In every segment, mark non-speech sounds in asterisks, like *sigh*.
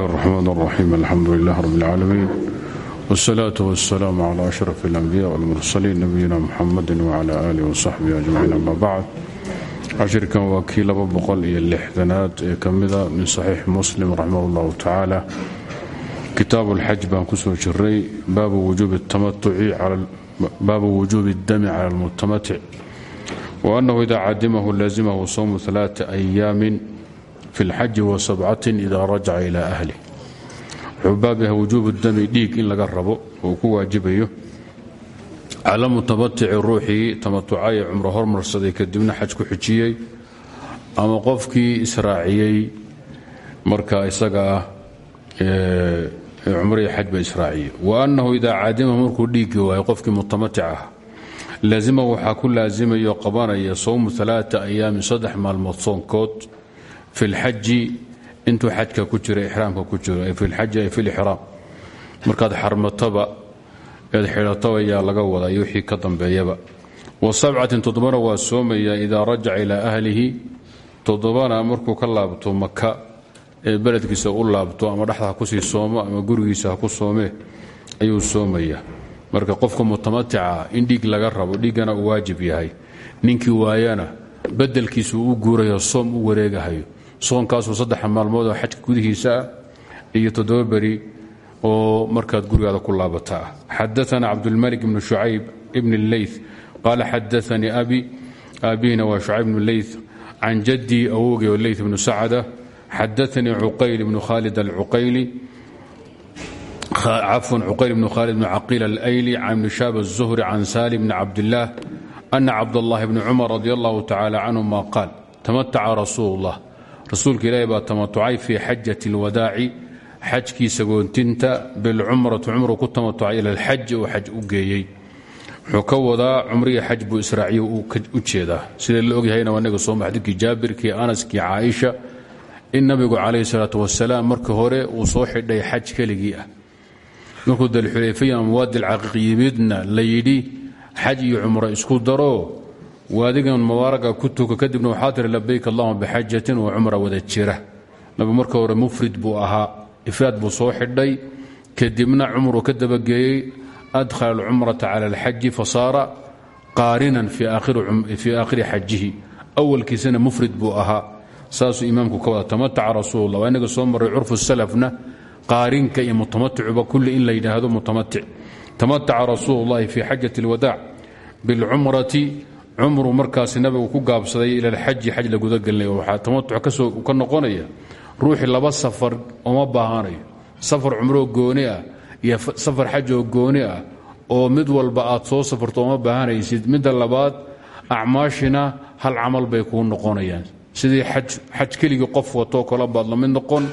الرحمن الرحيم الحمد لله رب العالمين والصلاة والسلام على أشرف الأنبياء والمرسلين نبينا محمد وعلى آله وصحبه أجمعين أما بعد cashirkan waa kii laba boqol iyo lixdanaad ee ka mida min saxiix muslim raximah اllahu tacaala kitaabu اlxaj baan kusoo jiray baabu wujuubi اdami cala اlmutamatic waanahu ida cadimahu laazimahu sowmu ثalaaثa أyaamin fi اlxaji wa sabcatin ida rajaca ila ahlih wuxuu baab yahay wujuubu dami dhiig in laga rabo uu ku waajibayo. Cala mutamatici ruuxii tamatucay cumro hormarsaday kadibna xaj ku xijiyey ama qofkii israaciyey marka isaga ah cumrihii xaj ba israaciyey. Wa annahu idaa caadima markuu dhiiggi waayo qofkii mutamatic ah laazima waxaa maalmood soonkood fi lxaji intuu xajka ku jira ixraamka ku jiro ay fi lxaji ay fi lixraam markaad xarmataba eed xidhato ayaa laga wadaa iyo wixii ka dambeeyaba wa sabcatin toddobana waa soomayaa idaa rajaca ilaa ahlihi toddobana markuu ka laabto maka ee beledkiisa u laabto ama dhexda marka qofka mutamatica in dhiig laga rabo dhiiggana waajib yahay ninkii waayana bedelkiisu u guurayo soom u wareegahayo soonkaasuu saddexa maalmood oo xajka gudihiisa ah iyo toddoba beri oo markaad gurigaada ku laabata ah xadaana cabdulmalik bnu shucayb bn اleyth qaala xadaanii abi aabihina waa shucayb bnu leyth can jadii awogay oo leyth bnu sacda xadaanii cuqayl bnu khalid alcuqayli cafwan cuqayl bnu khalid bnu caqiil alayli can ibni shaab الzuhri can salim bni cabdillaah ana cabdallahi bni cumar radi allahu tacala canhuma qaal tamataca rasuul اllah rasuulka ilaahi baa tamatucay fii xajati اlwadaaci xajkii sagoontinta bilcumrati cumru ku tamatucay ila alxaji oo xaj u geeyey. Wuxuu ka wadaa cumrihii xaj buu israaciyo u jeedaa. Sida la ogyahayna waa naga sooma xadiidkii jaabirkii anaskii caaisha in nabigu calayhi salaatu wasalaam markii hore uu soo xidhay xaj keligii ah. Markuu dalxulayfaya ama waadil caqiiq yimidna la yidhi xaj iyo cumro isku daro waadigan mubaaraga ku tuka kadibna waxaa tiri labayk allahuma bixajatin wa cumra wada jira. Nabigu marka hore mufrid buu ahaa ifraad buu soo xidhay. Kadibna cumruu ka dabageeyey adhala alcumrata cala alxaji fasaara qaarinan fii aakhiri xajihi awalkiisana mufrid buu ahaa. Saasuu imaamku ka wada tamataca rasuullah waa inaga soo marray curfu salafna qaarinka iyo mutamaticuba kulli in la yidhaahdo mutamatic tamataca rasuulu llahi fii xajati alwadaac bilcumrati cumru markaasi nabigu ku gaabsaday ila alxaji xaj la gudagelinay waxaa tamatuc ka noqonaya ruuxii laba safar uma baahanayo. Safar cumroo gooni ah iyo safar xaj oo gooni ah oo mid walba aad soo safarto uma baahanaysid midda labaad acmaashina hal camal bay kuu noqonayaan. Sidii xaj keligii qof watoo kale baad mid noqon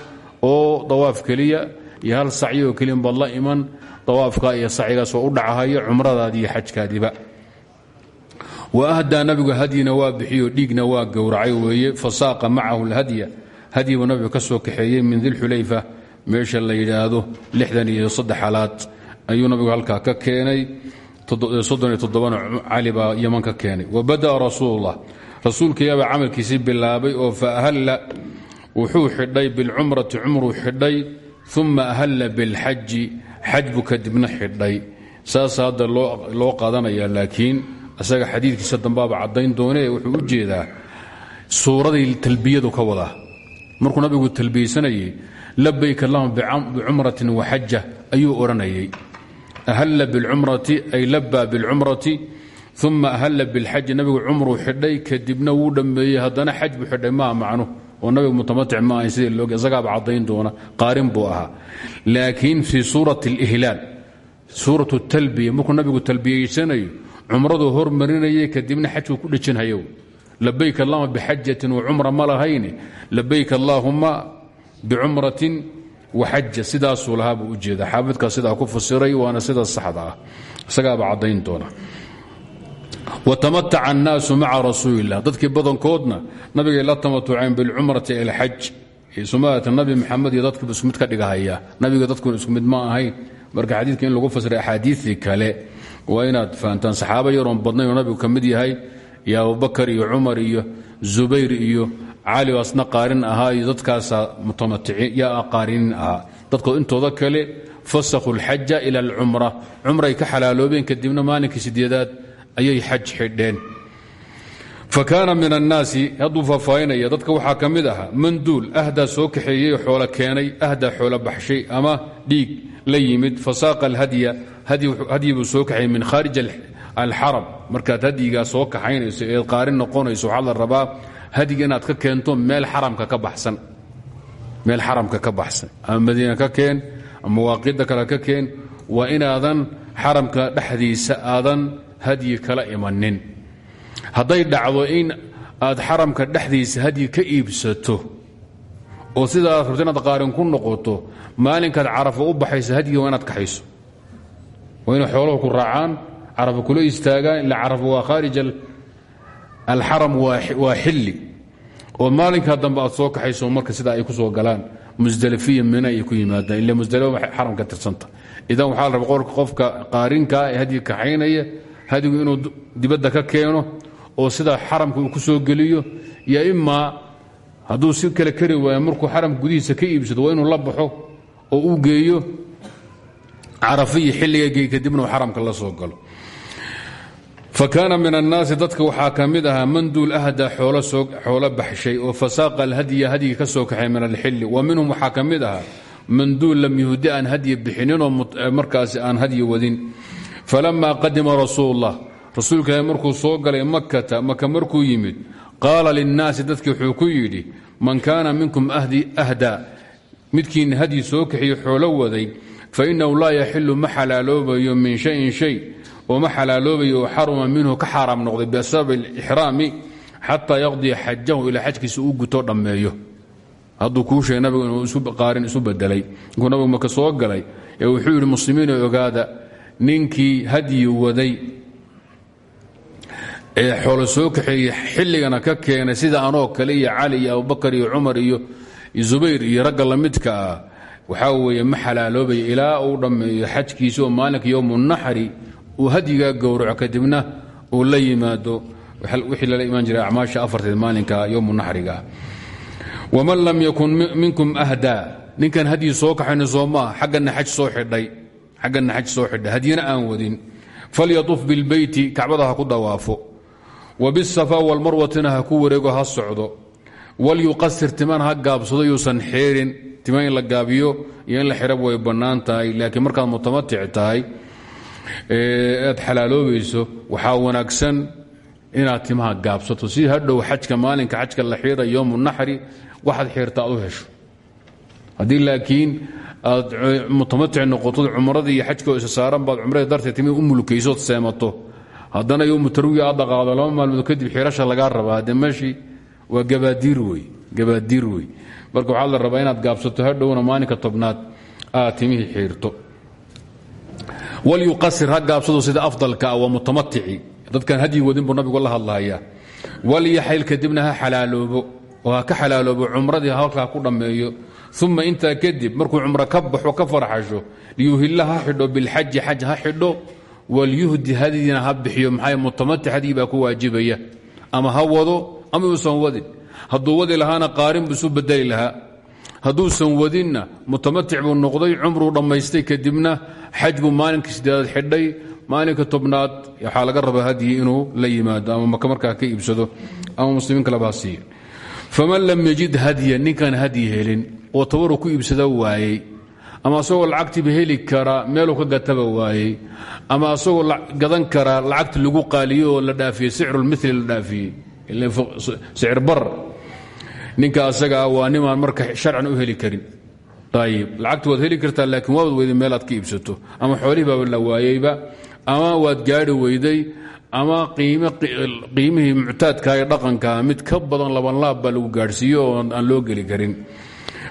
oo dawaaf keliya iyo hal sacyo oo keliya baad la iman dawaafka iyo sacyigaas oo u dhacahayo cumradaadi iyo wa ahdaa nabigu hadyina waa bixiyo dhiigna waa gowracay weeye. Fasaaqa macahu lhadya hadyi buu nabigu ka soo kaxeeyey min dilxulayfa meesha la yidhaahdo lixdan iyo saddex alaad ayuu nabigu halkaa ka keenay. Soddon iyo toddobana cali baa yaman ka keenay. Wa bada'a rasuulullah. Rasuulkiibaa camalkiisii bilaabay oo fa ahalla wuxuu xidhay bilcumrati cumruu xidhay uma ahalla bilxaji xaj buu kadibna xidhay. Saasa hadda loo qaadanaya laakiin isaga xadiidkiisa dambaaba caddayn doonee wuxuu u jeedaa suuradii talbiyadu ka wadaa markuu nabigu talbiyeysanayey labayk allahuma bicumratin waxaja ayuu odhanayay ahalla bilcumrati ay labaa bilcumrati uma ahalla bilxaji nabigu cumruu xidhay kadibna wuu dhammeeyey. Haddana xaj buu xidhay maa macnu. Oo nabigu mutamatic ma ahayn sidii loogy isagaaba doona qaarin buu ahaa. Laakiin fii suurati alihlaal suuratu talbiya markuu nabigu talbiyeysanayo cumraduu hormarinayay kadibna xajkuu ku dhejinhayo labayk allahuma bixajatin wacumra ma lahayne labayk allaahuma bicumratin waxaja sidaasuu lahaa buu u jeeda xaafidkaa sidaa ku fasiray waana sida saxda ah. Isagaaba caddayn doona. Watamataca annaasu maca rasuulilah dadkii badankoodna nabigay la tamatuceen bilcumrati ilxaj sumaata nabi maxamed iyo dadkiiba isku mid ka dhigahaya nabiga dadkuna isku mid ma ahayn. Marka xadiidka lagu fasiray axaadiidii kale waa inaad fahantaan saxaabo yaroon badnayn oo nabigu ka mid yahay iyo abubakar iyo cumar iyo zubayr iyo cali asna qaarin ahaa iyo dadkaasaa mutamatiiin yaa qaarinin ahaa. Intooda kale fasakhu lxaja ila alcumra. Cumray ka xalaaloobeen kadibna maalinkii sideedaad ayay xaj xidheen. Fa min annaasi hadduu faahfaahinaya dadka waxaa ka mid ahaa manduul ahdaa soo kaxeeyey xoolo keenay ahdaa xoolo baxshay ama dhiig la yimid fasaaqa alhadya hadyi buu soo kaxeeyey min khaarij alxaram markaad hadyigaa soo kaxaynayso eed qaarin noqonayso waxaa la rabaa hadyiga inaad ka keento meel xaramka ka baxsan. Meel xaramka ka baxsan. Ama madiina ka keen ama mawaaqida kale ka keen waa inaadan xaramka dhexdiisa aadan hadyi kala imanin. Hadday dhacdo in aad xaramka dhexdiisa hadyi ka iibsato oo sida aad rabto inaad qaarin ku noqoto maalinkaad carafo u baxaysa hadyiga waa inaad kaxayso waa inay xooluhu ku raacaan carafo kula istaagaan ila carafo waa khaarij alxaram waa xilli. Oo maalinkaa dambe aad soo kaxayso marka sida ay ku soo galaan musdalifiya mina ay ku yimaadaan ila musdalifa xaram ka tirsanta. Idan waxaa la raba qolka qofka qaarinkaa ee hadyi kaxaynaya hadigu inuu dibadda ka keeno oo sida xaramka uu ku soo geliyo yo imaa hadduu si kale kari waayo markuu xaramka gudihiisa ka iibsado waa inuu la baxo oo uu geeyo carafiyi xilliga geey kadibna uu xaramka la soo galo. Fa kaana min annaasi dadka waxaa ka mid ahaa manduul ahda xoolo baxshay oo fasaaqa alhadya hadyi ka soo kaxay min alxilli. Wa minhum waxaa ka mid ahaa manduul lam yuhdi aan hadyi bixininoo markaasi aan hadyi wadin. Falama qadima rasuul اllah rasuulka ilahi markuu soo galay makata maka markuu yimid qaala linnaasi dadkii wuxuu ku yidhi man kaana minkum ahda xoolo waday fainahu laa yaxilu ma xalaaloobayo min shayin shay oo ma xalaaloobayo oo xaruma minhu ka xaaraam noqday bisabab alixraami xataa yaqdiya xajahu ilaa xajkiisa uu guto dhammeeyo. Hadduu kuu sheegay nabigu inuu qaarin isu bedelay inkuu nabigu maka soo galay ee wuxuu yidhi ogaada ninkii hadyi waday ee xoolo soo kaxeeyey xilligana ka keenay sida anoo kale iyo cali iyo abubakar iyo cumar iyo zubayr iyo ragga lamidka ah waxaa weeye ma xalaaloobaya ilaa uu dhammeeyo xajkiisa oo maalinka yowmu naxri uu hadyigaa gowraco kadibna uu la yimaado wixii lala imaan jiray acmaasha afarteed maalinka yowmu naxriga waman lam yakun minkum ahdaa ninkan hadyi soo kaxayna soo maa xaggana xaj soo xidhay xaggana xaj soo xidhay hadyana aan wadin. Falyatuf bilbeyti kacbada ha ku dawaafo. Wa bisafa walmarwatina ha ku wareego ha socdo walyuqasir timan ha gaabsado yuusan xeerin. Timan in la gaabiyo iyo la xirab way bannaan laakiin markaad mutamatic tahay aad xalaaloobayso waxaa wanaagsan inaad timaha gaabsato. Si hadhow xajka maalinka xajka la xiira yowmu naxri waxaad xiirta u hesho. Haddii laakiin aad mutamatic noqotod cumradii iyo xajka oo saaran baad cumrada darteed timi u mulkaysood seemato. Haddana yowmu tarwiya aad dhaqaado laba kadib xirasha lagaa rabaa. Haddee meeshii waa gabaadiir wey gabaadiir wey. Marka waxaa la rabaa inaad gaabsato hadhowna maalinka tobnaad aad timihii xiirto. Walyuqasir ha gaabsado sida afdalka ah waa mutamatici. Dadkan hadyi wadin buu nabigu la hadlahayaa walyaxayl kadibna ha xalaaloobo oo ka xalaaloobo cumradii halkaa ku dhammeeyo. Uma intaa kadib markuu cumro ka baxo ka farxasho liyuhilla ha xidho bilxaji xaj ha xidho. Walyuhdi hadyina ha bixiyo maxaa mutamatic hadyi baa ku waajibaya. Ama ha ama uusan wadin hadduu wadi lahaana qaarin buu isu bedeli lahaa. Hadduusan wadinna mutamatic buu noqday cumruu dhammaystay kadibna xaj buu sideedaad xidhay. Maalinka tobnaad waxaa laga rabaa hadyi inuu la yimaado ama markaa ka iibsado ama muslimiin kaleba ha faman lam yajid hadya ninkaan hadyi helin oo tabaruu ku iibsada waayey ama asagoo lacagtiiba heli kara meeluu ka gataba waayey ama asagoo gadan kara lacagti lagu qaaliyo oo la dhaafiyey sicrulmili la dhaafiyey sicir bar. Ninka asagaa waa nimaan marka sharcan u heli karin. Ayib lacagti waad heli kartaa laakiin waad weyday meel aad ka iibsato. Ama xoolihii la waayeyba ama waad gaari weyday ama qiimihii muctaadka ee dhaqankaa mid ka badan labanlaab baa lagu gaadhsiiyo aan loo geli karin.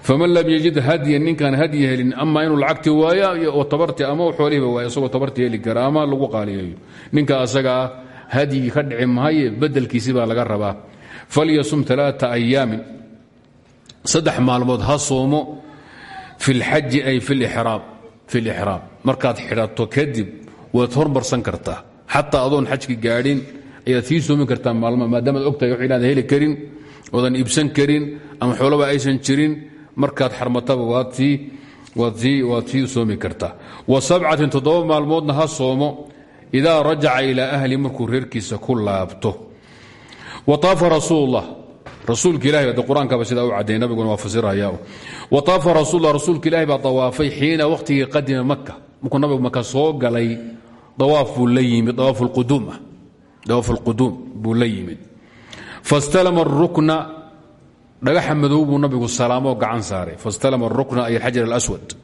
Faman lam yajid hadyan ninkaan hadyi helin ama inuu lacagti waaya oo tabarti ama xoolihiiba waaya isagoo tabarti heli kara ama lagu qaaliyeeyo ninka asagaa hadyigii ka dhici mahaye bedelkiisi baa laga rabaa. Falyasum aaaa ayaamin saddex maalmood ha soomo fi lxaji ay fi lixraam markaad xidhato kadib waad hormarsan kartaa. Xataa adoon xajki gaadhin ayaad sii soomi kartaa maalma maadaamaad ogtahay wax inaad heli karin oodan iibsan karin ama xoolaba aysan jirin markaad xarmataba waad sii soomi kartaa. Wa sabcatin toddoba maalmoodna ha soomo idaa rajaca ilaa ahli markuu reerkiisa ku laabto. Wa taafa rasuulullah rasuulka ilahi de qur'aankaba sidaa u cadday nabiguna waa fasiraya wa taafa rasuullah rasuulka ilahi baa dawaafay xiina wakhtigii qadima maka markuu nabigu maka soo galay dawaaf buu la yimid dawaaf lquduum ah. Buu la fastalama arukna dhagaxa madow nabigu salaamoo gacan saaray. Fastalama arukna ay alxajar alaswad.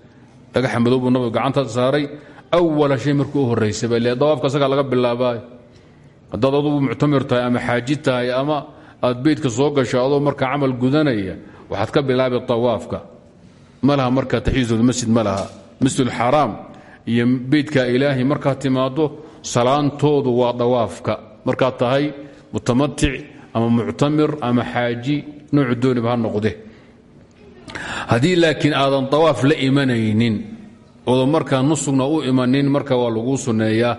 Dhagaxa madow buu nabigu gacanta saaray awala shay markuu u horraysaba ile dawaafka isagaa laga bilaabaayo haddaad adugu muctamir ama xaaji ama aad beydka soo gasho adoo markaa camal gudanaya waxaad ka bilaabi tawaafka ma laha markaa taxiisulmasjid ma laha masjidulxaraam iyo beydka ilaahay markaad timaado salaantoodu waa dawaafka markaad tahay mutamatic ama muctamir ama xaaji noocu dooniba noqde haddii laakiin aadan dawaaf la imanaynin oodan markaa nusugna u imanin marka waa laguu sunneeyaa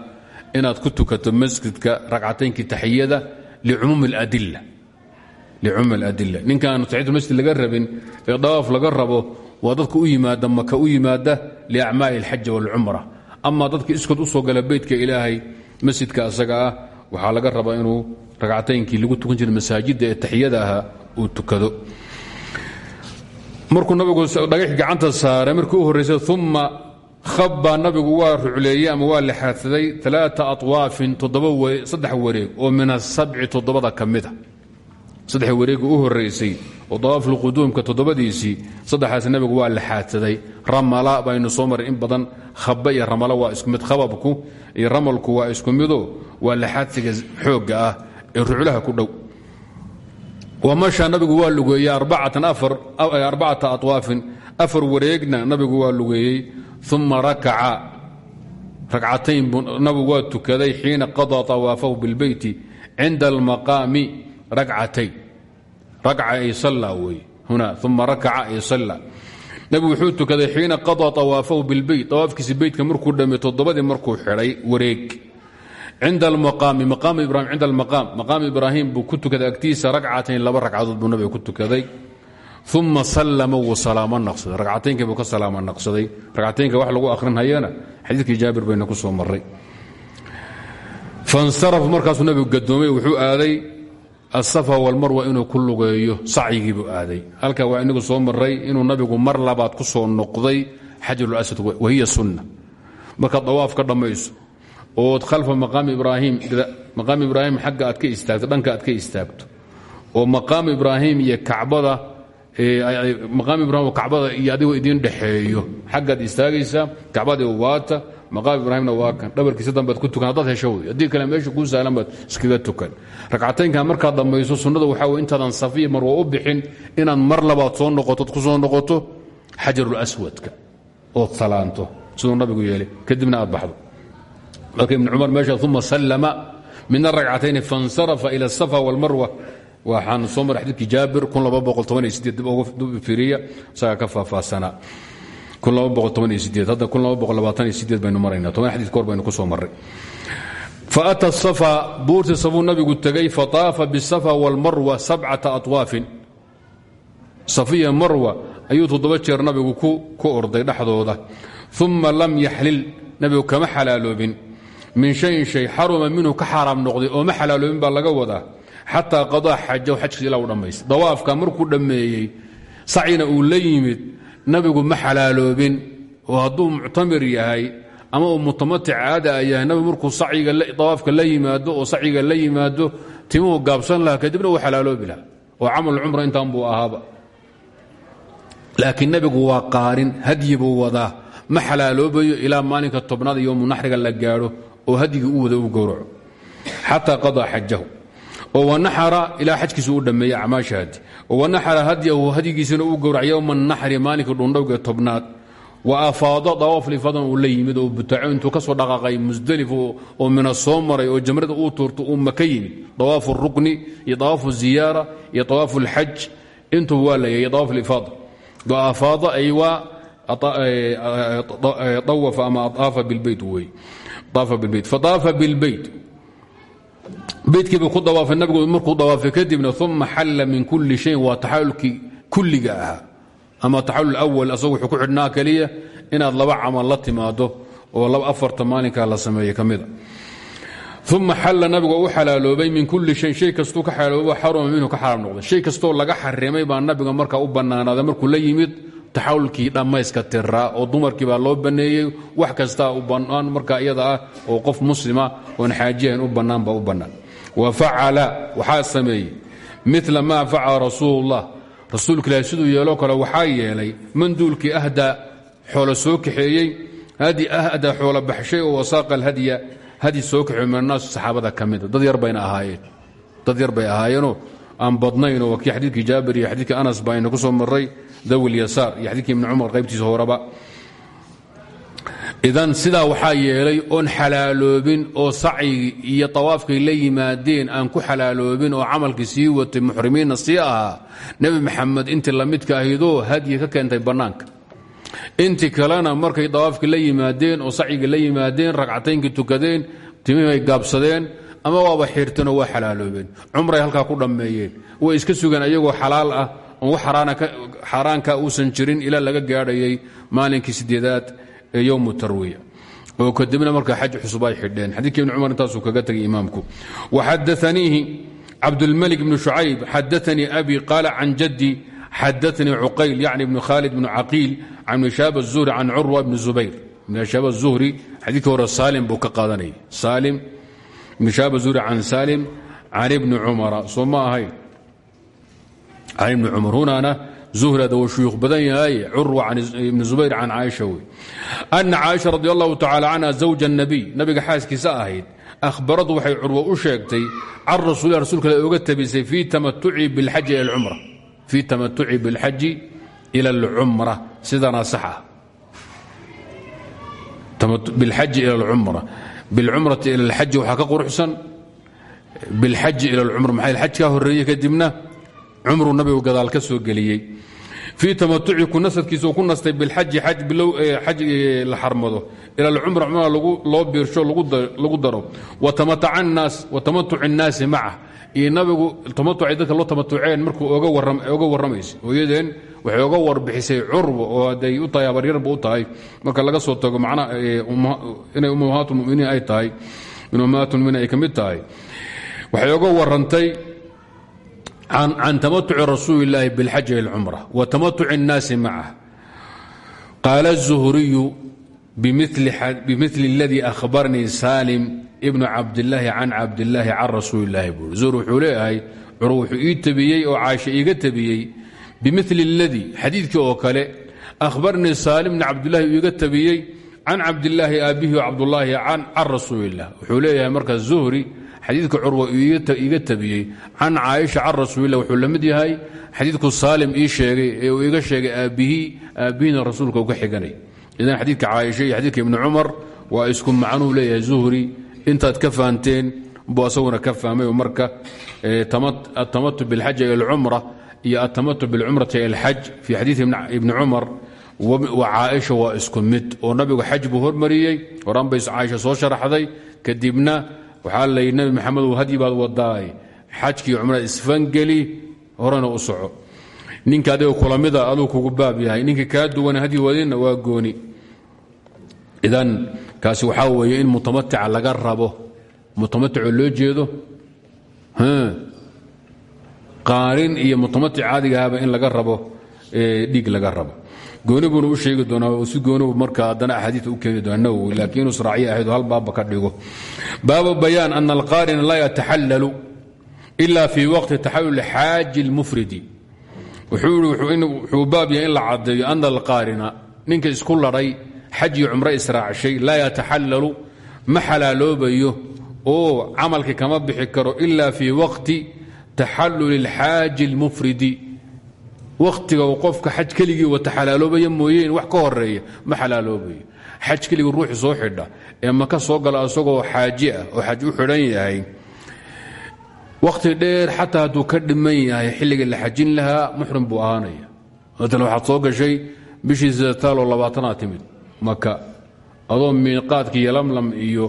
inaad ku tukato masjidka ragcataynkii taxiyada licumuumi اladila licumuumi aladila ninkaan taxiyatulmasjid laga rabin ee dawaaf laga rabo waa dadka u yimaada maka u yimaada liacmaali اlxaji wاlcumra ama dadka iskood u soo gala beytka ilaahay masjidka asaga ah waxaa laga rabaa inuu ragcataynkii lagu tukan jira masaajidda ee taxiyada ahaa uu tukado markuu nabigu dhagax gacanta saaray markii u horraysay uma habba nabigu waa rucleeyey ama waa lixaadsaday alaaa awaafin saddex wareeg oo min asabci toddobada ka mida saddex wareegi u horraysay oo dawaafulquduumka toddobadiisii saddexaas nabigu waa lixaadsaday ramala baynu soo maray in badan khaba iyo ramala waa isku mid khababku iyo ramalku waa isku mido waa lixaadsiga xoogga ah ee ruclaha ku dhow. Wamasha nabigu waa lugeeyey arbacata awaafin afar wareegna nabigu waa lugeeyey uma rakaca ragcatayn buu nabigu waa tukaday xiina qadaa awaafahu bilbeyti cinda almaqaami rakcatayn rakca ay salla wey huna uma rakaca ay salla nabigu wuxuu tukaday xiina qadaa awaafahu bilbeyt awaafkiisi beytka markuu dhammey toddobadii markuu xidhay wareeg cinda almaqaami maqaam ibrahim cinda almaqaam maqaam ibraahim buu ku tukaday agtiisa ragcatayn laba ragcadood buu nabiga ku uma sallama wuu salaamo naqsaday ragcataynkii buu ka salaamo naqsaday ragcataynka wax lagu akhrinhayana xadiidkii jaabir bayna ku soo marray fansarafa markaasuu nabigu gadoomay wuxuu aaday asafa walmarwa inuu ku lugeeyo sacyigiibuu aaday halka waa inagu soo maray inuu nabigu mar labaad ku soo noqday xajarulaswad wahiya sunna markaad dawaaf ka dhammayso ood khalfa maqaam ibraahim xagga aad ka istaagto dhanka aad istaagto oo maqaam ibraahim iyo kacbada maqaam ibrahim kacbada iyo adigoo idiin dhexeeyo xaggaad istaagaysaa waata maqaam ibraahimna waa kan. Dhabarkiisa dambaad ku tukan haddaad hesho wey haddii meesha kuu sahlan baad iskaga tukan. Ragcataynka markaad dhammayso sunnada waxaa wey intaadan safiya marwa u bixin inaad mar labaad soo noqotood ku soo noqoto xajarul aswadka ood salaanto. Siduu nabigu yeelay kadibna aad baxdo. Marka ibn cumar meesha uma sallama min aragcatayni faاnsarafa ila asafa wاlmarwa waxaan soo mara xadiidkii jaabir riya isagaa ka faahfaahsanaa hadda baynu marayna toban xadiid ka hor baynu ku soo marray. Faata safa buurti sabuu nabigu tegey faطaafa bisafa wاlmarwa sabcata awaafin safiya marwa ayuu toddoba jeer nabigu ku orday dhexdooda. Uma lam yaxlil nabigu kama xalaaloobin. Min shayin shay xaruma minhu ka xaaraam noqday oo ma xalaaloobin ba laga wadaa xataa qadaa xajahu xajkiisa ilaa u dhammaystay dawaafka markuu dhammeeyey sacina uu la yimid nabigu ma xalaaloobin. Oo hadduu muctamir yahay ama uu mutamatic caada yahay nabigu markuu dawaafka la yimaado oo sacyiga la yimaado timuhu gaabsan lahaa kadibna uu xalaaloobi lahaa. Oo camal cumra intaan buu ahaaba. Laakiin nabigu waa qaarin hadyi buu ma xalaaloobayo ilaa maalinka tobnaad yoomu naxriga la gaadho oo hadyigii u wada u gowraco. Xataa qadaa xajahu oo wanaxara ilaa xajkiisu u dhammeeyey acmaasha hadi oo wanaxara hadyahu hadyigiisana uu gowrac yowma naxri maalinka dhundhowga tobnaad wa afaado dawaaflifadan uu la yimid oo butaco intuu ka soo oo mina soo oo jamrada uu tuurto uu maka yimid dawaafu rukni iyo dawaafu ziyaara iyo dawaafu lxaj intuu waa layay dawaaf lifaada waafaado ay waa awafa ama aafa bilbeyt wey aafa bilbeyt beydkiiba ku dawaafay nabigu markuu dawaafay kadibna uma xalla min kulli shayin waa taxalulkii kulliga ahaa. Ama taxalul awal asagu wuxuu ku xidhnaa keliya inaad laba camal la timaado oo laba afarta maalinkaa la sameeye ka mida uma xalla nabigu u xalaaloobay min kulli shayin shay kastuu ka xalaaloobo xaruma minhu ka xaraam noqday. Shay kastoo laga xarimay baa nabiga markaa u bannaanaaday markuu la yimid taxawulkii dhammayska tiraa oo dumarkii baa loo banneeyey wax kastaa u bannaan markaa iyada ah oo qof muslima oon xaajiyahayn u bannaan baa u bannaan. Wa facala waxaa sameeyey mila maa facala rasuulullah. Rasuulka ilaahi siduu yeeloo kale waxaa yeelay manduulkii ahdaa xoolo soo kaxeeyey hadi ahda xoolo baxshay oo wasaaqa alhadya hadi soo kaxeey min annaas saxaabada ka mida dad yar bayna ahaayeen. Dad yar bay ahaayeenoo aan badnaynoo waa kii jaabir iyo xadiidkii anas baa ku soo maray dawil yasaar iyo xadiidkii ibni cumar qaybtiisa horeba. Idan sidaa waxaa yeelay oon xalaaloobin oo sacyigii iyo tawaafkay la yimaadeen aan ku xalaaloobin oo camalkii sii watay muxrimiinna sii ahaa nebi maxamed intii lamidka ahaydoo hadyi ka keentay bannaanka. Intii kalena markay dawaafkii la yimaadeen oo sacyigii la yimaadeen ragcataynkii tukadeen timihii ay gaabsadeen ama waaba xirteenoo waa xalaaloobeen. Cumray halkaa ku dhammeeyeen. Way iska sugeen ayagoo xalaal ah xaaraanka uusan jirin ilaa laga gaadhayay maalinkii sideedaad ee yowmu tarwiya. Oo kadibna markaa xaj cusub ay xidheen. Xadiidkii ibni cumar intaasuu kaga tegay imaamku. Waxadaaniihi cabdulmalik bnu shucayb xadaanii abi qaala can jaddi xadaanii cuqayl yacni bnu khaalid bnu caqiil can ibni shaab azuhri can curwa bni zubayr. Ibn shaab azuhri xadiidkii hore saalim buu ka qaadanayay. Saalim ibn shaab azuhri can saalim can ibni cumara. Soo ma can ibni cumar hunaana zuhrada wuu shuyuukh badan yahay curwa can ibni zubayr can caaisha wey ana caaisha radi allahu tacala canha zawja nabiy nabiga xaaskiisa ahayd ahbaradu waxay curwo u sheegtay can rasuuli rasuulka oga tabisay fii tamatuci bilxaji ila alcumra fii tamatuci bilxaji ila alcumra sidana sax ah bilxaji ila alcumra bilcumrati ila alxaji waxaa ka quruxsan. Bilxaji ila alcumra maxaa xaj kaa horeeye kadibna cumruu nabigu gadaal ka soo geliyey. Fii tamatuci ku ku nastay bilxaji xaj la xarmado. Ila alcumra cumra loo biirsho lagu daro. Wa tamatuci الnaasi maca. Iyo nabigu tamatucay dadka loo tamatuceen markuu oga warramaysay hooyadeen waxay oga warbixisay curwa oo hadday u tahay habaryarba u tahay. Marka laga soo tago macnaa inay ummahaat muminiin ay tahay in ummahaat ay ka tahay. Waxay oga warantay can tamatuci rasuuli اllaahi biاlxaji اlcumra wa tamatuci الnaasi macah qaala الzuhriyu bimili اladii ahbaranii salim ibnu cabdilaahi can cabdilaahi can rasuuli اllahi buui zuhr wuxuu leeyahay cur wuxuu ii tabiyey oo caaisha iiga tabiyey bimili اladii xadiidkii oo kale ahbarnii saalim bni cabdilahi uu iga tabiyey can cabdilaahi aabihi cabdulaahi can rasuuli اllah wuxuu leeyahay marka zuhri xadiidka curwa iiga tabiyey can caaisha can rasuulilah wuxuu la mid yahay. Xadiidku saalim ii sheegay ee uu iga sheegay aabbihii aabbihina rasuulka uga xiganay. Idan xadiidka caaisha iyo xadiidka ibni cumar waa isku macnuu leeyahay zuhri. Intaad ka fahanteen buu asaguna ka fahmay marka atamatu bilxaji alcumra iyo atamatu bilcumrati alxaj fii xadiidi ibni cumar caaisha waa isku mid oo nabigu xaj buu hormariyey horaan bay soo sharaxday. Kadibna waxaa la yidhi nabi maxamed uu hadyi baad wadaay xajkii cumrada isfangeli horena u soco. Ninka adiga kulamida aduu kugu baab yahay. Ninka kaa duwan hadyi wadinna waa gooni. Idan kaasi waxaa weeye in mutamatica laga rabo. Mutamaticoo loo jeedo. Qaarin iyo mutamatic caadigaaba in laga rabo dhiig laga rabo gooni buuna u sheegi doonaa si gooni marka haddana axaadiia u keeni doona laakiin inuu sraaciya hal baabba ka dhigo. Baabu bayaan ana alqaarina laa yataxallalu ila fii waqti taxallul xaaji lmufridi wuxuu baab yahay in la caddeeyo ana alqaarina ninka isku ladhay xajii cumro israacshay laa yataxallalu ma xalaaloobayo oo camalkii kama bixi karo ila fii waqti taxalluli alxaaji lmufridi wakhtiga uu qofka xaj keligii wata xalaaloobaya mooyeen wax ka horreeya ma xalaaloobayo. Xaj keligii ruuxu soo xidha ee maka soo gala isagoo xaaji ah oo xaj u xidhan yahay. Wakhti dheer xataa hadduu ka dhiman yahay xilligii la xajin lahaa muxrim buu ahaanaya. Maala waxaad soo gashay bishii sidataaloo labaatanaad timid maka adoo miiqaadki iyo lamlam iyo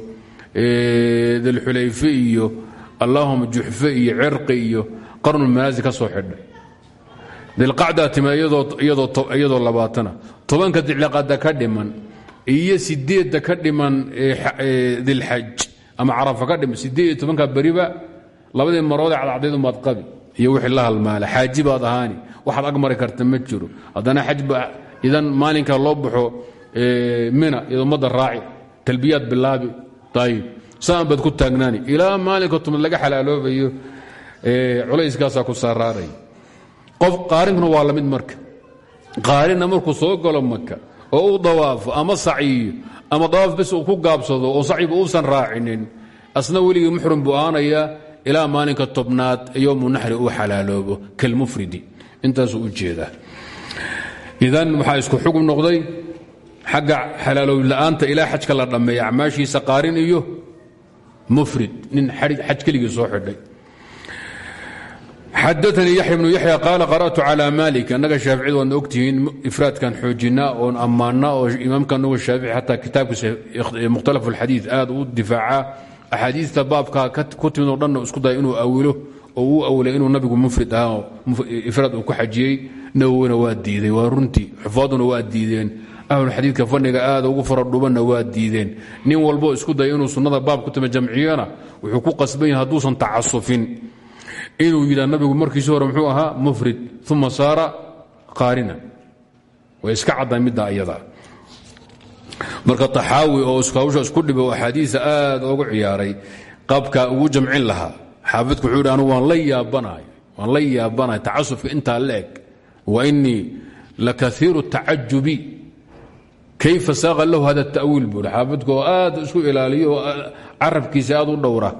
dalxulayfe iyo allaahuma juxfe iyo cirqi iyo qarnulmanaasi ka soo xidhay dilqacdaa time iyadoo labaatana. Tobanka dilqada ka dhiman iyo sideedda ka dhiman dilxaj ama carafa ka dhiman sideed iyo tobanka beriba labadii maroodee cadcadayd umaad qabi iyo wixii la halmaala. Xaaji baad ahaani waxaad agmari karta ma jiro. Haddana xajba idan maalinka loo baxo mina iyad ummadda raaci talbiyaad bilaabi ayib saan baad ku taagnaani. Ilaa maalinka tumad laga xalaaloobayo culayskaasaa ku saaraaray qof qaarinkuna waa la mid marka. Qaarinna markuu soo galo maka oo u dawaafo ama saciyo ama dawaaf bes uu ku gaabsado oo saciba uusan raacinin asna weligii muxrim buu aanayaa ilaa maalinka tobnaad yowmu naxri uu xalaaloobo kalmufridi intaasuu u jeedaa. Idan waxaa isku xugum noqday? Xagga xalaaloobla'aanta ilaa xajka la dhammeeya acmaashiisa qaarin iyo mufrid nin xaj keligii soo xidhay xadaanii yaxya bnu yaxya qaala qara'tu calى malik annaga shaaficid waadna ogtihiin ifraadkan xoojinaa oon ammaana oo imaamka anagu shaafici xataa kitaabkiisa mukhtalaf alxadiid aad u difaacaa axaadiista baabka ku timid oo dhanna isku daya inuu awilo oo uu awilay inuu nabigu mufrid ahaa ifraad uu ku xajiyey nawowina waa diiday waa runtii xufaaduna waa diideen ahlulxadiidka fanniga aada ugu faradhubanna waa diideen nin walbo isku daya inuu sunnada inuu yidhaa nabigu markiisi hore muxuu ahaa mufrid uma saara qaarina. Way iska caddaa middaa marka taxaawi oo hawsha isku dhiba oo axaadiisa aad oogu ciyaaray qaabkaa ugu jamcin lahaa xaafidku wuxuu yidhi waan la yaabanahay waan la yaabanahay tacasufka intaa la wa inii lakaiiru tacajubi kayfa saaqa lahu hada ta'wiil buuri xaafidku aad isku ilaaliyo oo aad u dhowra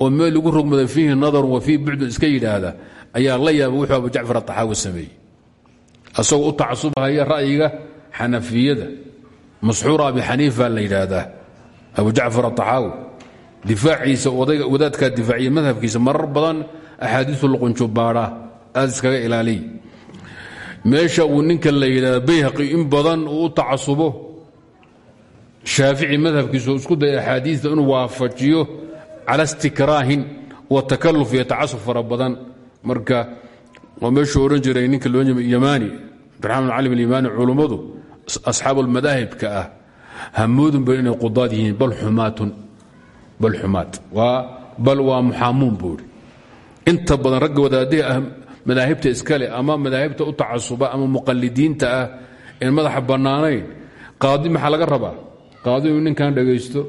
oo meel lagu rogmada fiihi nadarun wa fiihi bucdun iska yidhaahda ayaa la yaaba wuxuu abu jacfar ataxaawi sameeyey. Asagoo u tacasubhaya ra'yiga xanafiyada masxuura abi xaniifa la yidhaahdaa abu jacfar ataxaawi difaaciisa odayga wadaadkaa difaaciya madhabkiisa marar badan axaadiisu luqunjubaadha aad iskaga ilaaliy meesha uu ninka la yidhahda bayhaqi in badan uu u tacasubo madhabkiisu isku daya axaadiista inuu waafajiyo cala istikraahin wa takaluf iyo tacasub fara badan. Marka waa meeshuu odhan jiray ninka yamaani abdiraxmaan cali bin yamaani culummadu asxaabu almadaahibka ah hamoodun ba inay qudaad yihiin bal xumaatun bal xumaat. Waa bal waa muxaamuun buuri inta badan ragga wadaadiha ah madaahibta iskale ama madaahibta u tacasuba ama muqalidiinta ah een madaxa bannaanayn qaadi maxaa laga rabaa? Ninkan dhegaysto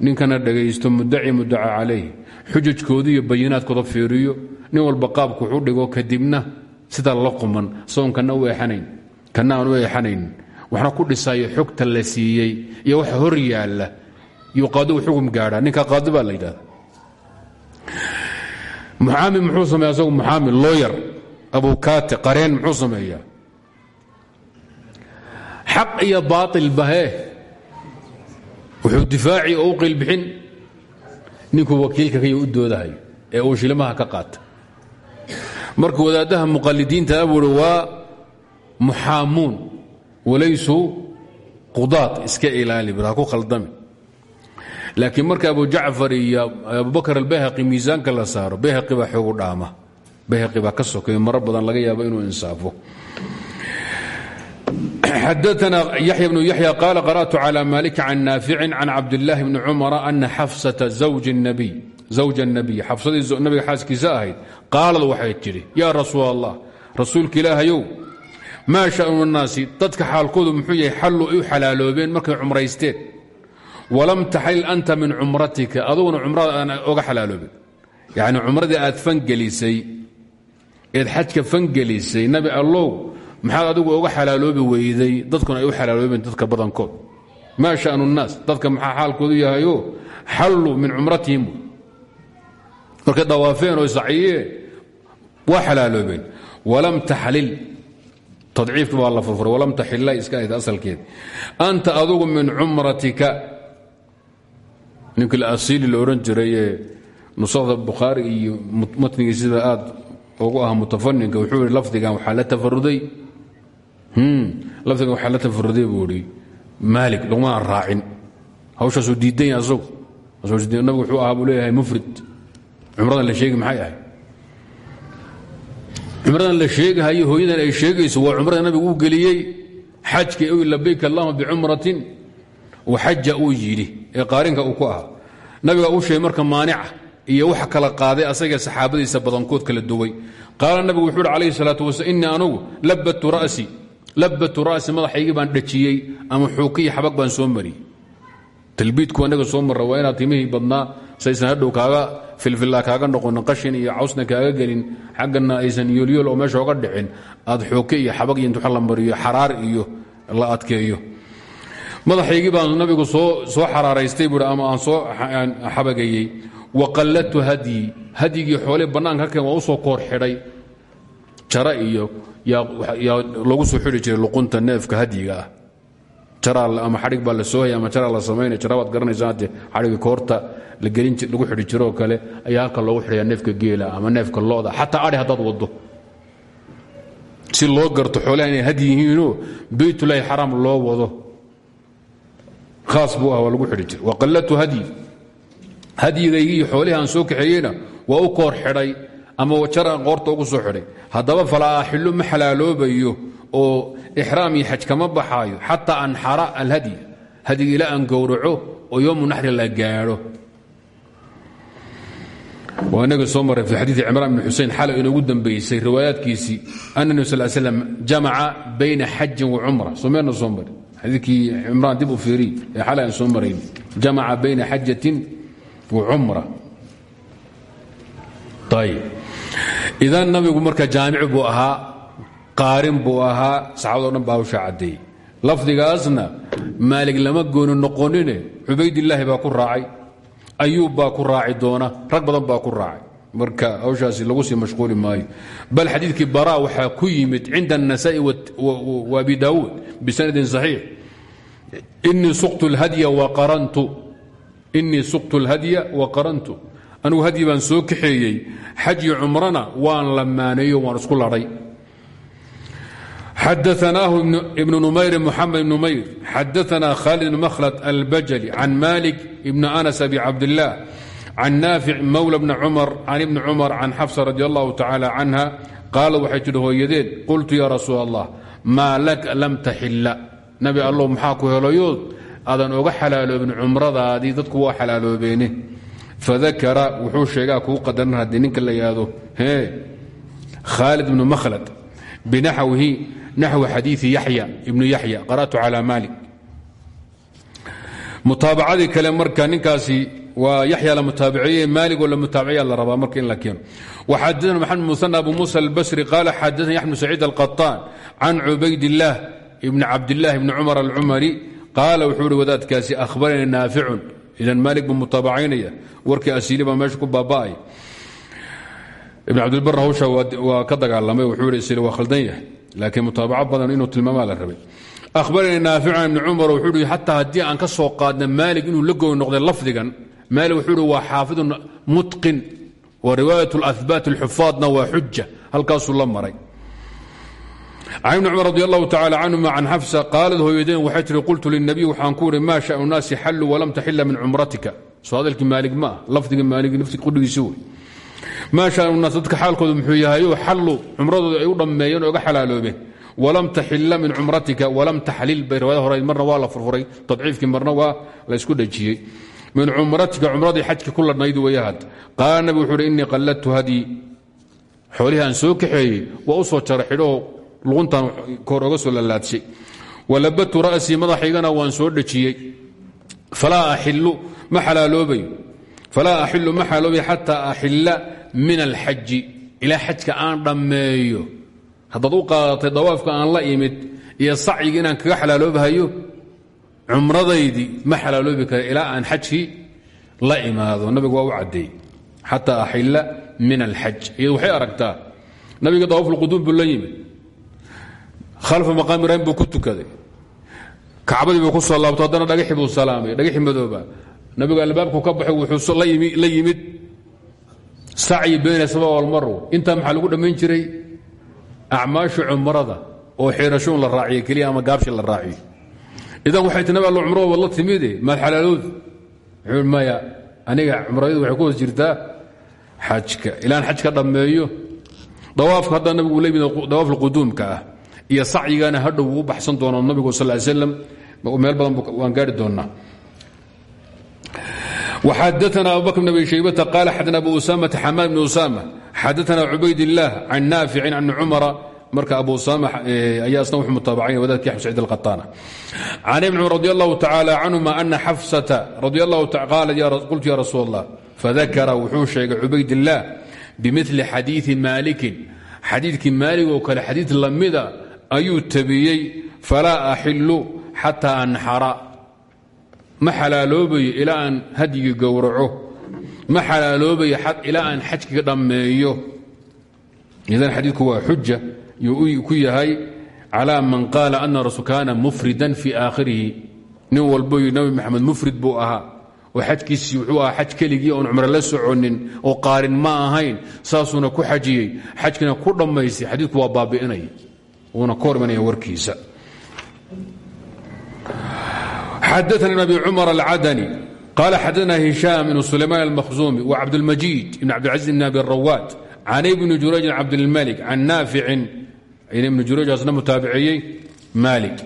ninkana dhegaysto mudaci mudaca calayh xujajkooda iyo bayinaadkooda fiiriyo nin walba qaabku wuxu dhigo kadibna sida la quman sagoon kana u kana aan u eexanayn waxna ku dhisayo xogta la siiyey iyo waxa hor yaalla yuu xugum gaadhaa ninka qaadi baa la yidhahda muxaami muxuu sameeya asagu muxaami looyar abukaate qareen muxuu sameeyaa. Xaq iyo baail bahee wuxuu difaaci oo u qiilbixin ninkuu wakiilka kaya u doodahayo ee uu shilimaha ka qaata marka wadaaddaha muqalidiinta abuuri waa muxaamuun walaysuu qudaad iska ilaali ha ku khaldami. Laakiin marka abu jacfar iyo abubakr albayhaqi miisaanka la saaro bayhaqi baa xoogu dhaama. Bayhaqi baa ka sokeeyo maro badan laga yaabo inuu insaafo xadaana yaxya bnu yaxya qaala qara'tu cala malik can naaficin can cabdillaahi bni cumara ana xafsata zawja الnabiy xafsadii nabiga xaaskiisa ahayd qaalad waxay tidhi yaa rasuul allah rasuulka ilaahayow maa sha'nu الnaasi dadka xaalkoodu muxuu yahay xallu ay u xalaaloobeen markay cumraysteen walam taxil anta min cumratika aduguna cumrada aan oga xalaaloobin yacni cumradii aad fangelisay eed xajka fangelisay nabi allow maxaad adigu oga xalaaloobi weyday dadkuna ay u xalaaloobeen dadka badankood. Maa sha'nu الnaas dadka maxaa xaalkoodu yahayo xalluu min cumratihim markay dawaafeen oo saciyeen waa xalaaloobeen walam taxlil tadciifki baa la furfuray walam taxila iska ahayd asalkeed. Anta adugu min cumratika ninkii asiili la odhan jiray ee nusakda bukhaari aad ugu ah mutafaninka wuxuu lafdigan waxaa la tafaruday lafdigan waxaa la tafaruday buu ihi maalik lagumana raacin. Hawshaasuu diidan yahay asagu. Nabigu wuxuu ahaa buu leeyahay mufrid. Cumradan la sheegi maxay ahayd cumradan la sheegahayo hooyadan ay sheegayso waa cumrada nabigu uu geliyey. Xajka labayk allahuma bicumratin xaja uu yidhi ee qaarinka uu ku ahaa. Nabiga uu sheegay marka maanica iyo waxa kala qaaday asaga saxaabadiisa badankood kala duway qaala nabigu wuxuu uhi calayhi salaatu wasalaam innii anugu labbatu ra'si labbatu ra'si madaxaygii baan dhajiyey ama xuukiyi xabag baan soo mariyey. Talbiidku anaga soo marra waa inaad timihii saysan hadhow kaaga filfillaa kaaga noqonin qashin iyo cawsna kaaga gelin xaggana aysan yoolyool oo meesha oga dhicin aad xuuki xabag iyo intu la mariyo xaraar iyo la adkeeyo. Madaxaygii baan nabigu soo soo xaraaraystay buui ama aan soo xabagayey. Wa qalladtu hadyi hadyigii xoole bannaanka ka waa soo koor xidhay. Jara iyo loogu soo xidhi jiray luqunta neefka hadyiga ah. Ama xadhig baa la soohaya ama jaraa la samaynaya jara baad garanaysaa hadde xadhigii koorta lagu xidhi jiroo kale ayaa halka loogu xidhaya neefka geela ama neefka looda xataa adhi haddaad waddo. Si loo garto xoolaha inay had yihiinoo beytulaahi xaraam loo wado. Haas buu ah lagu xidhi jira waqallatu hadyi. Hadyigaygii iyo xoolihii aan soo kaxeeyeyna waa u koor xidhay ama jaraan qoorta ugu soo xidhay. Haddaba falaa axillu ma xalaaloobayo oo ixraam iyo xaj kama baxaayo xataa anxara alhadyi hadyiga ilaa aan oo yoomu naxri la gaadho. Waa inaga soo fi xadiii cimraan bn xusein xalay inoogu dambaysay riwaayaadkiisii ana nebi sal slam bayna xajin wa cumra. Someerna soo mari xadiikii cimraan dib u fiiriy ee xalay bayna xajatin wa cumra. Ayb idan nabigu marka jaamic buu ahaa qaarin buu ahaa saxaabado dhan baa hawshaa caddeeyey lafdigaasna maalig lama gooni noqonine cubaydilaahi baa ku raacay ayuub baa ku raaci doona rag badan baa ku raacay. Marka hawshaasi lagu sii mashquuli maayo. Bal xadiidkii bara waxaa ku yimid cinda anasaa'i wa abi daawuud bisanadin saxiix. Inii suqtu lhadya wa qarantu anugu hadyi baan soo kaxeeyey xaji cumrana waan lamaaneeyo waan isku ladhay xadaanaahu ibn numayr mxamed ibn numayr. Xadaana khaalid bn mhlد albajli can malik ibn anas abi cabdillaah can naafic mawla bni cumar can ibni cumar can xafsa radi allahu tacaala canha qaala waxay tidhi qultu yaa rasuul allah maa laka lam taxilla nabi allow maxaa ku helayood? Aadan oga xalaaloobin cumradaadii dadku waa xalaaloobeene fadakara wuxuu sheegaa kuu qadaran haddii ninka la yidhaahdo hee khaalid ibnu makhlad binaxwihi naxwi xadiii yaxya ibnu yaxya qara'tu cala malik mutaabacadii kale marka ninkaasi waa yaxya la mutaabiceeye maalig oo la mutaabiceeya la rabaa marka in la keeno waxadana maxamed musan abu musa albasri qaala xadana yaxmed saciid alqaطaan can cubaydillaah ibni cabdillaah ibni cumar alcumari qaala wuxuu ihi wadaadkaasi ahbaranii naaficun idan maalig buu mutaabacaynaya warkii asiili baa meesha ku baaba'ay. Ibn cabdilbar hawsha waa ka dagaalamay wuxuu ihi waa khaldan yahay laakiin mutaabaco badan inuu tilmaamaa la rabay. Ahbaranii naafican ibni cumar wuxuu ihi xataa haddii aan ka soo qaadna maalig inuu la gooni noqday lafdigan maalig wuxuu ihi waa xaafidun mutqin wa riwaayat اlahbaat اlxufaadna waa xuja halkaasuu la maray can ibni cumar radi allahu tacala canhuma can xafsa qaalad hooyadeen waxay tihi qultu linabiy waxaan ku ihi maa shanu naasi xalluu walam taxila min cumratika soo hadalkii maalig ma ah lafdiga maalig nafti qudhigiisi wey maa shanu naas dadka xaalkoodu muxuu yahayo xallu cumradooda ay u dhammeeyeen oo ga xalaaloobeen walam taxila min cumratika walam taxlil bay riwaayad hore marna waa la furfuray tadciifkii marna waa la ysku dhejiyey min cumratika cumradii xajki ku ladhnayd weeye had qaala nabi wuxuu uhi innii qalladtu haddii xoolihii aan soo kaxeeyey waa u soo jara xidhoo luquntan koor oga soo lalaadshay walabadtu ra'sii madaxaygana waan soo dhejiyey. Falaa axilu ma xalaaloobayo. Xataa axilla min alxaji ilaa xajka aan dhammeeyo. Haddaad u qaadatay dawaafka aan la imid iyo sacyigi inaan kaga xalaaloobahayo cumradaydii ma xalaaloobi ilaa aan xajkii la imaado. Nabigu waa u caddeey xataa min alxaj iyadu waxay aragtaa nabiga dawaafulquduum buu la yimid khalfa maqaami ibraahim buu ku tukaday. Kacbadii buu ku soo laabto haddana dhagaxii buu salaamay dhagaxii madooba. Nabigu albaabku ka baxay wuxuu la yimid sacyi bayna saba walmarw intaa maxaa lagu dhammayn jiray? Acmaashu cumrada oo xiirashoon la raaciyo keliya ama gaabshi la raaciyo. Idan waxay ti nabi allo cumrada wad la timide maad xalaaloodi wuxuu aniga cumradaydu waxay ku jirtaa xajka. Ilaan xaj ka dhammeeyo. Dawaafka hadda nabigu la yimid dawaaf lquduumka ah iyo sacyigana hadhow wuu baxsan doona nabigu sal l slam meel badan waan gaari doonaa xadaana abubakr bn abi shaybata qaala xadana abu usamata xamaad bn usama xadaana cubayd illaah can naaficin can cumara. Marka abu usama eh, ayaa isna wuxuu mutaabacay wadaadkii axmed saciid alqataana can ibn cumar radi allahu tacaala canhuma ana xafsata radi allahu qaala qultu ya rasuul allah fadakara wuxuu sheegay cubayd illaah bimili xadiidi maalikin. Xadiidkii maalig oo kale xadiid lamida ayuu tabiyey falaa axilu xataa anxara. Ma xalaaloobayo ilaa aan hadyigi gowraco. Ma xalaaloobayo ilaa aan xajkiga dhammeeyo. Idan xadiidku waa xuja yuu yahay calى man qaala ana rasul kaana mufridan fii aakhirihi. Nin walbo nabi maxamed mufrid buu ahaa oo xajkiisii wuxuu ahaa xaj keligii oon cumro la soconin oo qaarin ma ahayn saasuuna ku xajiyey xajkina ku dhammaystay. Xadiidku waa baabi'inaya wuuna ka hor imanaya warkiisa xadaثna بn abi cmar alcadني qala xadaثna هiشham بn sulayman الmakhزumi وcabdالmajid بn cabdالcaزiز بn abi الrawad can ibni jurayjin cabdilmalik can naaficin ibni jurayj asna mutaabiciyey maalik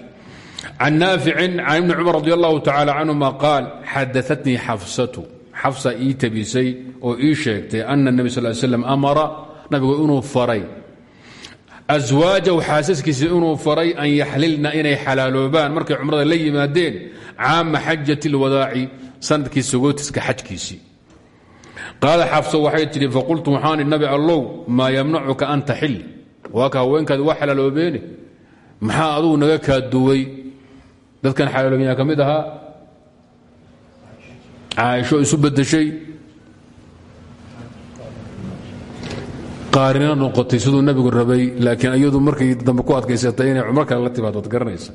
can naaficin can ibni cumar radi allahu tacala canhuma qaal xadaatnii xafsatu xafsa ii tabisay oo ii sheegtay ana nebi sal slam amara nabigu inuu faray aswaajahu xaasaskiisa inuu faray an yaxlilna inay xalaaloobaan. Markay cumrada la yimaadeen caama xajat اlwadaaci sannadkii sagootiska xajkiisii. Qaala xafso waxay tidhi faqultu waxaan nabi allow maa yamnacuka an taxil waa ka haweenkaadi waa xalaaloobeene maxaa adugu naga kaa duway? Dadkan xalaaloobeyaa ka mid ahaa? Caaisho qaarina noqotay siduu nabigu rabay laakiin iyadu markay dambe ku adkaysatay inay cumro kale la timaado ad garanaysa.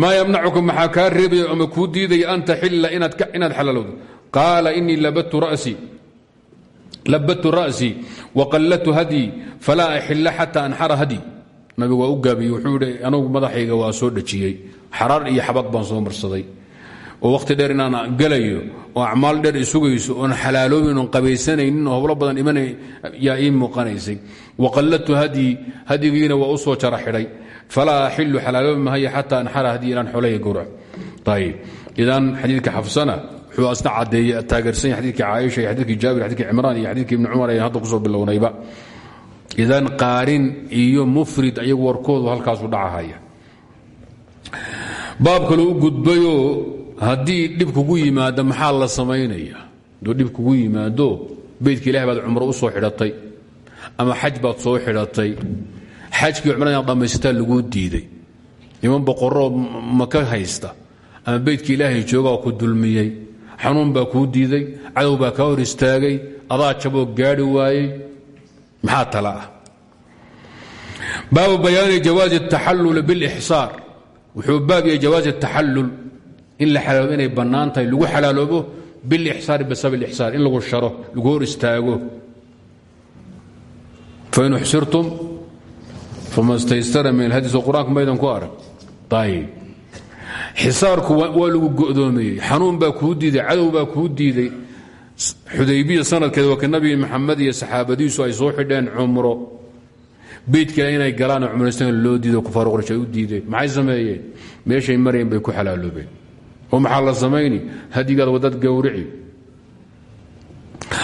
Maa yamnacuka maxaa kaa reebaya ama kuu diidaya an taxila inaad xalaalowdo qaala inii labadtu ra'sii waqallatu hadyi falaa axila xata anxara hadyi nabigu waa u gaabiyey wuxuu idhi anugu madaxayga waa soo dhajiyey xaraar iyo xabag baan soo marsaday oo wakhti dheer inaan gelayo oo acmaal dheer isugayso oon xalaaloobin oon qabaysanaynin oo hoblo badan iman yaa ii muuqanaysay. Waqallatu hadyi hadyigiina waa u soo jara xidhay falaa axilu xalaaloobi mahayo xata anxara hadyi inaan xolaya gowrac idan xadiidka xafsana wuxuu asna cadeeye taageersan yahay xadidkii caaisha iyo jaabir xadidkii cimraan iyo xadidkii ibni cumar ayaan hadda ku soo idan qaarin iyo mufrid ayagu warkoodu halkaasu dhacahaya. Baab kale u gudbayoo haddii dhib kugu yimaada maxaa la samaynaya? Aduu dhib kugu yimaado beydka ilahi baad cumro u soo xidhatay ama xaj baad soo xidhatay xajkii cumrada inaad dhammaysataa laguu diiday. Niman boqoro maka haysta ama beydka ilaahay jooga ku dulmiyey xanuun baa kuu diiday cadow baa kaa hor istaagay adaa jaboo gaadhi waayay maxaa tala ah? Baabu bayaani jawaazi taxallul bilixsaar wuxuu baab in la xalaaloobo inay bannaan lagu xalaaloobo bilixsaari bisabab ilixsaar in lagu sharo lagu hor istaago. Fain uxsirtum fama staystara min alhadis oo maydan ku arag. Ayib xisaarku waa lagu go'doomiyey xanuun baa kuu diiday cadow baa kuu diiday. Xudaybiya sanadkeeda waa ka maxamed iyo saxaabadiisu ay soo xidheen cumro. Beydkale inay galaanoo cumraystaan loo diido kufaar quraysh ay u diideen. Maxay sameeyeen? Meeshay marayeen bay ku xalaaloobeen oo maxaa la samayni? Hadigaad wadad gowrici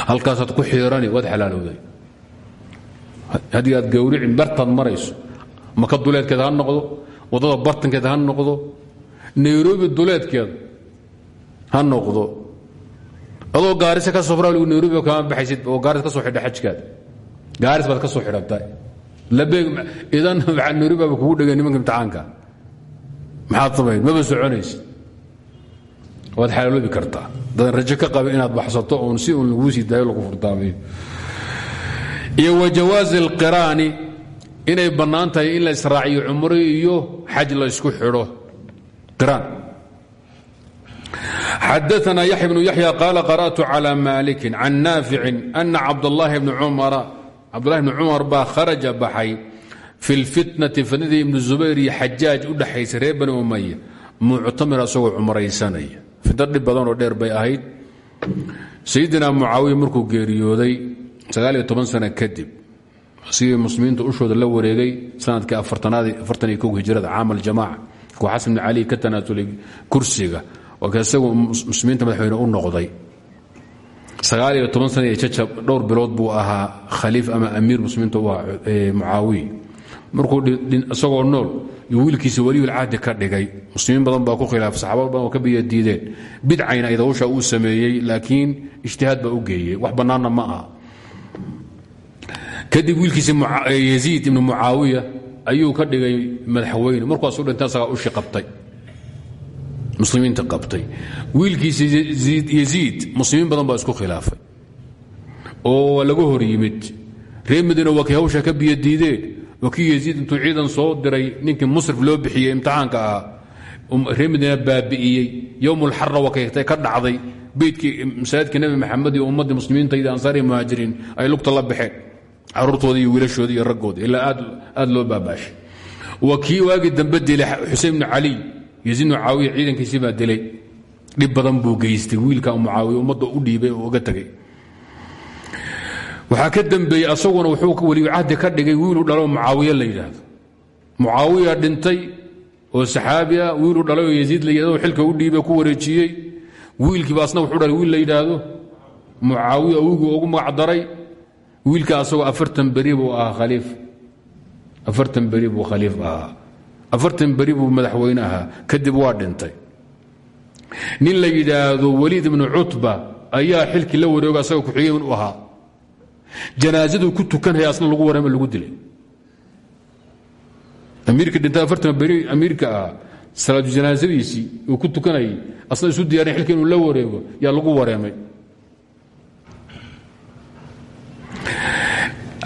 halkaasaad ku xiirani waad xalaalowday. Hadigaad gowrici bartaad marayso. Maka duleedkeeda ha noqdo? Waddada bartankeeda ha noqdo? Nairobi duleedkeeda ha noqdo? Adoo gaarisa ka soo furaaligu nairobi kama baxaysid oo gaaris ka soo xidha xajkaada gaaris baad ka soo xidhatay labeeg idan *laughs* nairobi baaba kugu dhegay imtixaanka? Maxaad samayn maba soconaysid waad xalaaloobi kartaa dadan rajo ka qaba inaad baxsato oon si uun laguu sii daayo lagu furtaamayo iyo wa jawaazi inay bannaan in la israaciyo cumro iyo xaj la ysku xidho. Qiraan. Xadaana yaxya bnu yaxya qaala qara'tu calى maalikin can naaficin ana cabdlahi bni cumara cabdulahi bni cumar baa kharaja baxay fi lfitnati fitnadii ibnu zubayr iyo xajaaj u dhaxaysa reer bani umaya muctamir asagoo fitna dhib badanoo dheer bay ahayd. Sayidina mucaawiya markuu geeriyooday sagaal iyo toban sano kadib sidii muslimiinta ushooda la wareegay sannadkii afartanaad afartan iyo kow hijrada caam aljamaaca kuwa xasan bn ka tanaasulay kursiga ka isagu muslimiinta madaxweyne u noqday. Sagaal iyo toban sana dhowr bilood buu ahaa khaliif ama amiir muslimiinta mucaawiya markuu isagoo nool iyo wiilkiisa weliyulcahdi ka dhigay. Muslimiin badan baa ku khilaafay saxaabad badan ka biya diideen bidcayna idawsha uu sameeyey laakiin ijtihaad baa u geeyey. Wax bannaanna ma aha. Kadib wiilkiisa yaziid ibnu mucaawiya ayuu ka dhigay madaxweyne. Markuasu dhinta asagaa ushi qabtay muslimiinta qabtay. Wiilkiisa yaziid muslimiin badan baa isku khilaafay. Oo laga hor yimid. Reer hawsha ka biyo diideen waa kii yaziid intuu ciidan soo diray ninkii musrif loo bixiyey imtixaanka ahaa reer madiina baabi'iyey. Yowmulxarra waa kay ka dhacday. Beydkii masaajidka nebi maxamed iyo ummaddii muslimiintayda ansaari muhaajiriin ay lugta la baxeen. Caruurtooda iyo wiilashooda iyo raggooda ilaa aad loo baabaashay waa kii waagii dambe dilay xusein bnu cali. Yaziid bnu caawiya ciidankiisii baa badan buu geystay. Wiilka mucaawiya ummadda u dhiibay oo uga tegay waxaa ka dambeeyey asaguna wuxuu weliyu cahdi ka dhigay wiilu dhalo mucaawiye la yidhaahdo. Mucaawiya dhintay oo saxaabi ah wiilu dhalay oo yaziid xilka u dhiibay ku wareejiyey. Wiilkiiba asna wuxuu dhalay wiil la yidhaahdo. Mucaawiya awigii ugu magac daray. Wiilka afartan beri buu ahaa khaliif. Afartan beri buu khaliif ahaa. Afartan beri buu madaxweyne kadib waa dhintay. Nin la yidhaahdo weliid ibnu ayaa xilkii la wareego asagoo ku-xigeen u ahaa janaazaduu ku tukanaya asna lagu wareema lagu dilay. Amiirka dhintay afartan beri amiirka ahaa salaadu uu ku tukanayay asna isu diyaarin xilka inuu la wareego yaa lagu wareemay.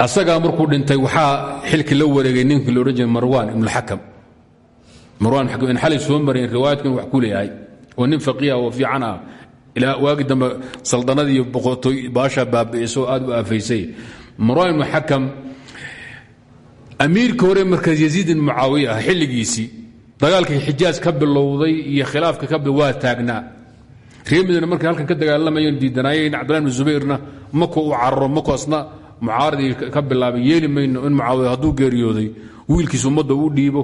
Asagaa markuu dhintay waxaa xilki la wareegay ninkii loodhan jiray marwan ibnuxakam marwan in xalay soo mareen riwaayadkan wax ku leeyahay. Oo nin faqiiha oo fiican ah ilaa waagi dambe saldanadii boqortooy baasha baabi'iso aad u aafaysay. Marwan ibnu xakam amiirka hore markaas ibn mucaawiya ah dagaalkii xijaaj ka bilowday iyo khilaafka ka waa taagnaa. Reer markay halkan ka dagaalamayeen diidanaayeen cabdillahi ibn zubayrna maku u cararo maku asna mucaaradii ka bilaabay yeeli in mucaawiya hadduu geeriyooday wiilkiis ummadda u dhiibo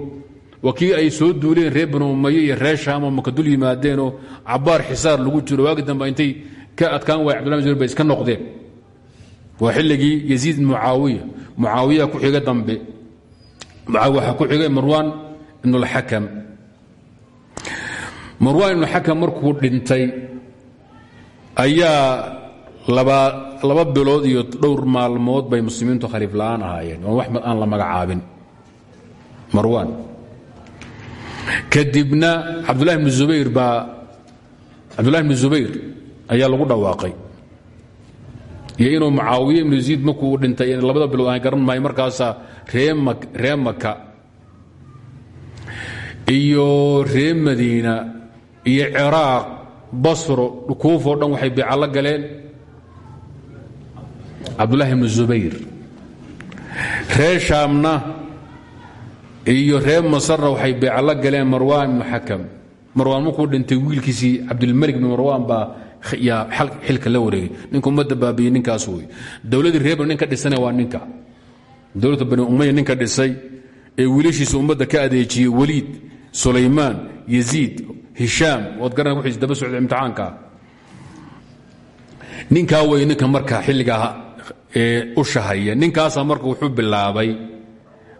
waa ay soo duuleen reer banu umaye iyo reer shaamo maka dul yimaadeenoo cabaar xisaar lagu jiro. Waagi dambe intay ka adkaan waay cbdullah bin zubayr bay iska noqdeen. Waa xilligii yaziid mucaawiya. Mucaawiya ku xiga dambe. Waxaa ku xigay marwaan ibnulxakam marwaan ibnuxakam markuu dhintay ayaa laba bilood iyo dhowr maalmood bay muslimiintu khaliif la'aan ahaayeen. Oo wax aan la magacaabin. Marwaan kadibna cabdulahi bn zubayr baa cabdullahi bn zubayr ayaa lagu dhawaaqay. Iyo inuu mucaawiye ibnu yaziid markuu dhintay labada bilood aan garan maayo markaasaa ree maka iyo ree madiina iyo ciraaq basro kuufoo dhan waxay la galeen. Cabdulahi ibnu zubayr ree shaamna iyo ree masarna waxay beeca la galeen marwaan ibnu marwaan markuu dhintay wiilkiisii cabdilmalik ibn marwaan baa xilka la wareegay. Ninka ummadda baabiyey ninkaas wey dowladdii reer bani ninka dhisana waa ninka. Dowladda bani umaya ninka dhisay ee wiilashiisa ummadda ka adeejiyey weliid sulaymaan yaziid hishaam waad garan wiis daba socda imtixaanka. Ninkaa wey ninka marka xilligaa u shahaya. Ninkaasaa marka wuxuu bilaabay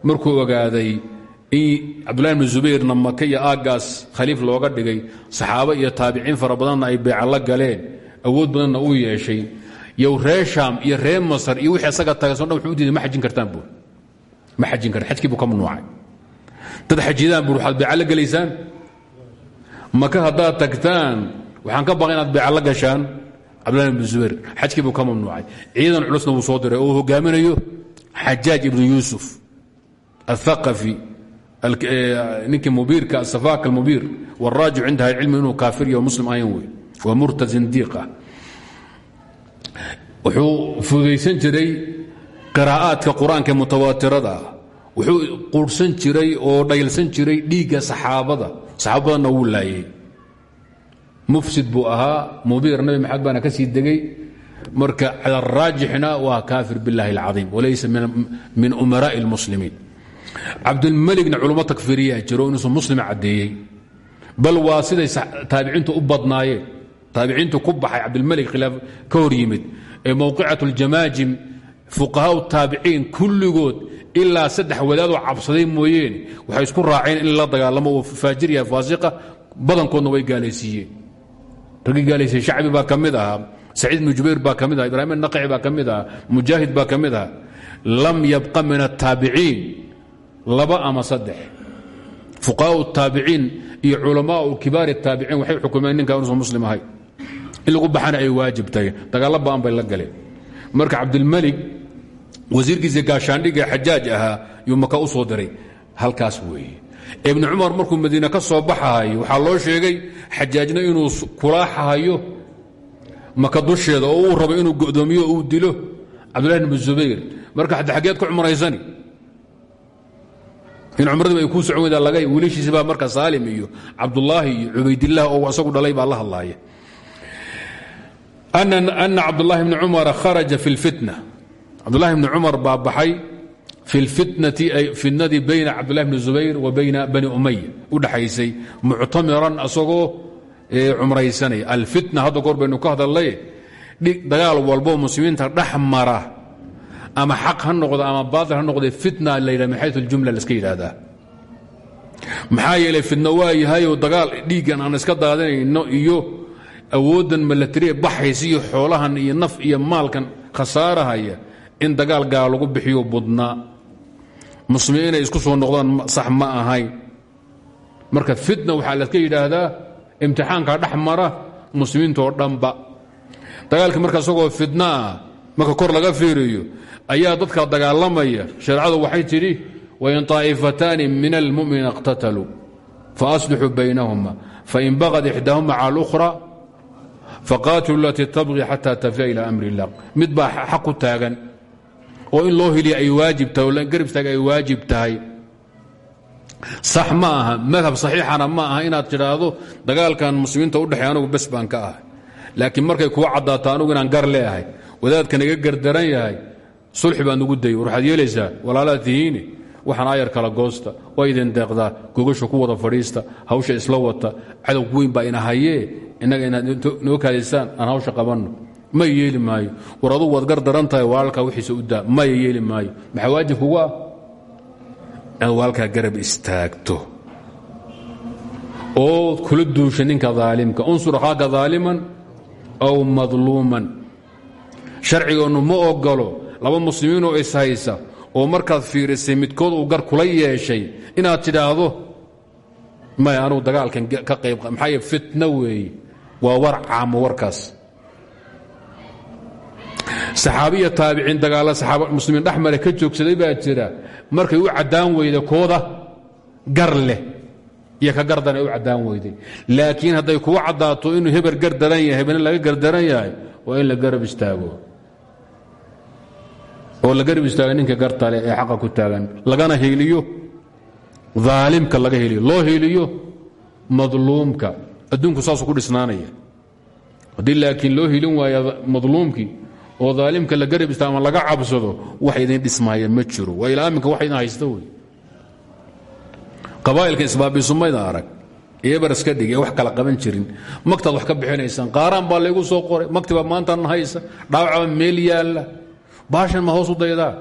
markuu ogaaday in cabdullahi bn zubayrna maka iyo aaggaas khaliif looga dhigay. Saxaabo iyo taabiciin fara badanna ay beeca la galeen. Awood badanna uu yeeshay. Yow ree iyo ree masar iyo wixii asaga tagay so dhan u diiday ma xajin kartaan buur ma xajin karta xajkii buu ka mamnuucay dad xajidaan buur waxaad beeca la gelaysaan? Maka haddaad tagtaan waxaan ka baqa inaad beeca gashaan? Cabdullahi bn zubayr xajkii buu ka mamnuucay. Ciidan culusna wuu soo diray. Oo uu hogaaminayo xajaaj ibnu yuusuf ninkii mubiirka asafaaka almubiir wاlraajic cinda ahlicilmi inuu kaafir iyo muslim ahayn wey waa murtad zindiiq ah wuxuu fudaysan jiray qiraa'aadka qur-aanka ee mutawaatirada ah wuxuu quurhsan jiray oo dhaylsan jiray dhiigga saxaabada saxaaba badanna wuu laayey mufsid buu ahaa mubiir nabi maxamed baana ka sii degey marka cala araajixna waa kaafir biاllahi اlcaiim walaysa min umaraaءi اlmuslimiin cabdulmeligna culummo takfiriyaa jiro inuusan muslim caddeeyey. Bal waa siday taabiciintu u badnaayeen taabiciintu ku baxay cabdilmelig khilaaf ka hor yimid. Ee mowqicat اljamaajim fuqahaa taabiciin kulligood ilaa saddex wadaadoo cabsaday mooyeene waxay isku raaceen in la dagaalamo oo faajir yahay faasiqa badankoodna way gaalaysiiyeen raggii gaalaysiye shacbi baa ka mid ahaa saciid ibnu jubayr baa ka mid aha ibraahim anaqci baa ka lam yabqa min aلtaabiciin laba ama saddex. Fuqahaa taabiciin iyo culamaau kibaar taabiciin waxay xukumeen ninka inuusan muslim ahay. In lagu baxana ay waajib tahay. Dagaalla ba'an bay la galeen. Marka cabdilmelig wasiirkiisa gaashaandhiga xajaaj ahaa yuu maka u soo diray. Halkaas weeye. Ibnu cumar markuu madiine ka soo baxahayo waxaa loo sheegay xajaajna inuu kulaaxahayo maka dusheeda oo uu rabo inuu go'doomiyo uu dilo. Cabdullahi bn zubayr. Marka xaggeed ku cumraysani in cumradii ay kuu socon weydaa laga wiilashiisi baa marka saalim iyo cabdullaahi iyo cubaydillaah oo isagu dhalay baa la hadlaaya ana cabdullahi bni cumara kharaja fi اlfitna cabdullahi bni cumar baa baxay fi fitnadii bayna cabdullahi bni zubayr wa bayna bani umaya u dhaxaysay muctamiran asagoo cumraysanaya alfitna hadda goor baynu ka hadalnay dagaal walboo muslimiinta dhex ama xaq ha noqdo ama baail ha noqde fitna la yidhah min xayu اljumla laska yidhaahdaa? Maxaa yeelay fitna waa yahayoo dagaal dhiiggan aan iska daadinayno iyo awooddan malatariya baxaysa xoolahan iyo naf iyo maalkan khasaarahaya in dagaal gaal lagu bixiyo budnaa muslimiin inay isku soo noqdaan sax ma ahayn. Marka fitna waxaa laska yidhaahdaa imtixaanka dhex mara dhanba. Dagaalkii marka isagoo fitna ah marka kor laga fiiriyo ayaa dadka dagaalamaya shareecadu waxay tidhi wain طaa'ifataani min almuminiina اqtataluu faaslixuu baynahuma fain bagad ixdaahuma cala اlأkhra faqaatilu alatii tabqi xata tafiya ila amri اllah mid baa xaq ku taagan oo in loo heliya ay waajib tahay oo garib taaga ay waajib tahay sax ma aha madhab saxiixana ma aha inaad tidhaahdo dagaalkan muslimiinta u dhexey anugu bes baan ka ahay laakiin markay kuwa caddaato anugu inaan gar leeahay wadaadkan iga gardaran yahay sulxi baan ugu dayay war waxaad yeelaysaa walaalaad waxaan ayar kala goosta waa idin deeqdaa gogasha ku wada fadhiista hawsha isla wata cadow weyn baa ina hayee innaga inaad noo kaadaysaan aan hawsha qabanno. May yeeli maayo. War adugu gar daran tahay walaalkaa wixiisa daa maya yeeli maayo. Maxaa waajib kugu ah garab istaagto. Oo kula duusha ninka daalimka. Unsur akhaaka daaliman aw madluuman. Sharcigoonnu ma ogolo laba muslimiinoo ishaysa oo markaad fiirisay midkood uu gar kula yeeshay inaad tidhaahdo maya anugu dagaalkan ka qayb maxaa fitna weeye waa war caamo warkaas. Saxaabiya taabiciin dagaalla saxaaba muslimiin dhex mare ka joogsaday baa jira markay u caddaan weyda kooda gar leh iyo ka gardan ay u caddaan weyday laakiin hadday kugu caddaato inuu heber gar daran yahay hebena laga gardaran yahay waa in la garab istaago oo la garab istaaga ninka gartale ee xaqa ku taagan lagana heliyo daalimka laga heliyo loo heliyo madluumka adduunku saasuu ku dhisnaanaya. Haddii laakiin loo helin waaya madluumkii oo daalimka la garab istaaga ama laga cabsado wax idin dhismaaya ma jiro. Waa ilaa wax idin haysta wey qabaa'ilka isbaabisumayda arag eebar iska dhig wax kala qaban jirin magtaad wax ka bixinaysaan qaaraan baa laygu soo qoray magtibaa maantan haysa dhaawacba meel yaalla baashan ma hoos u daydaa?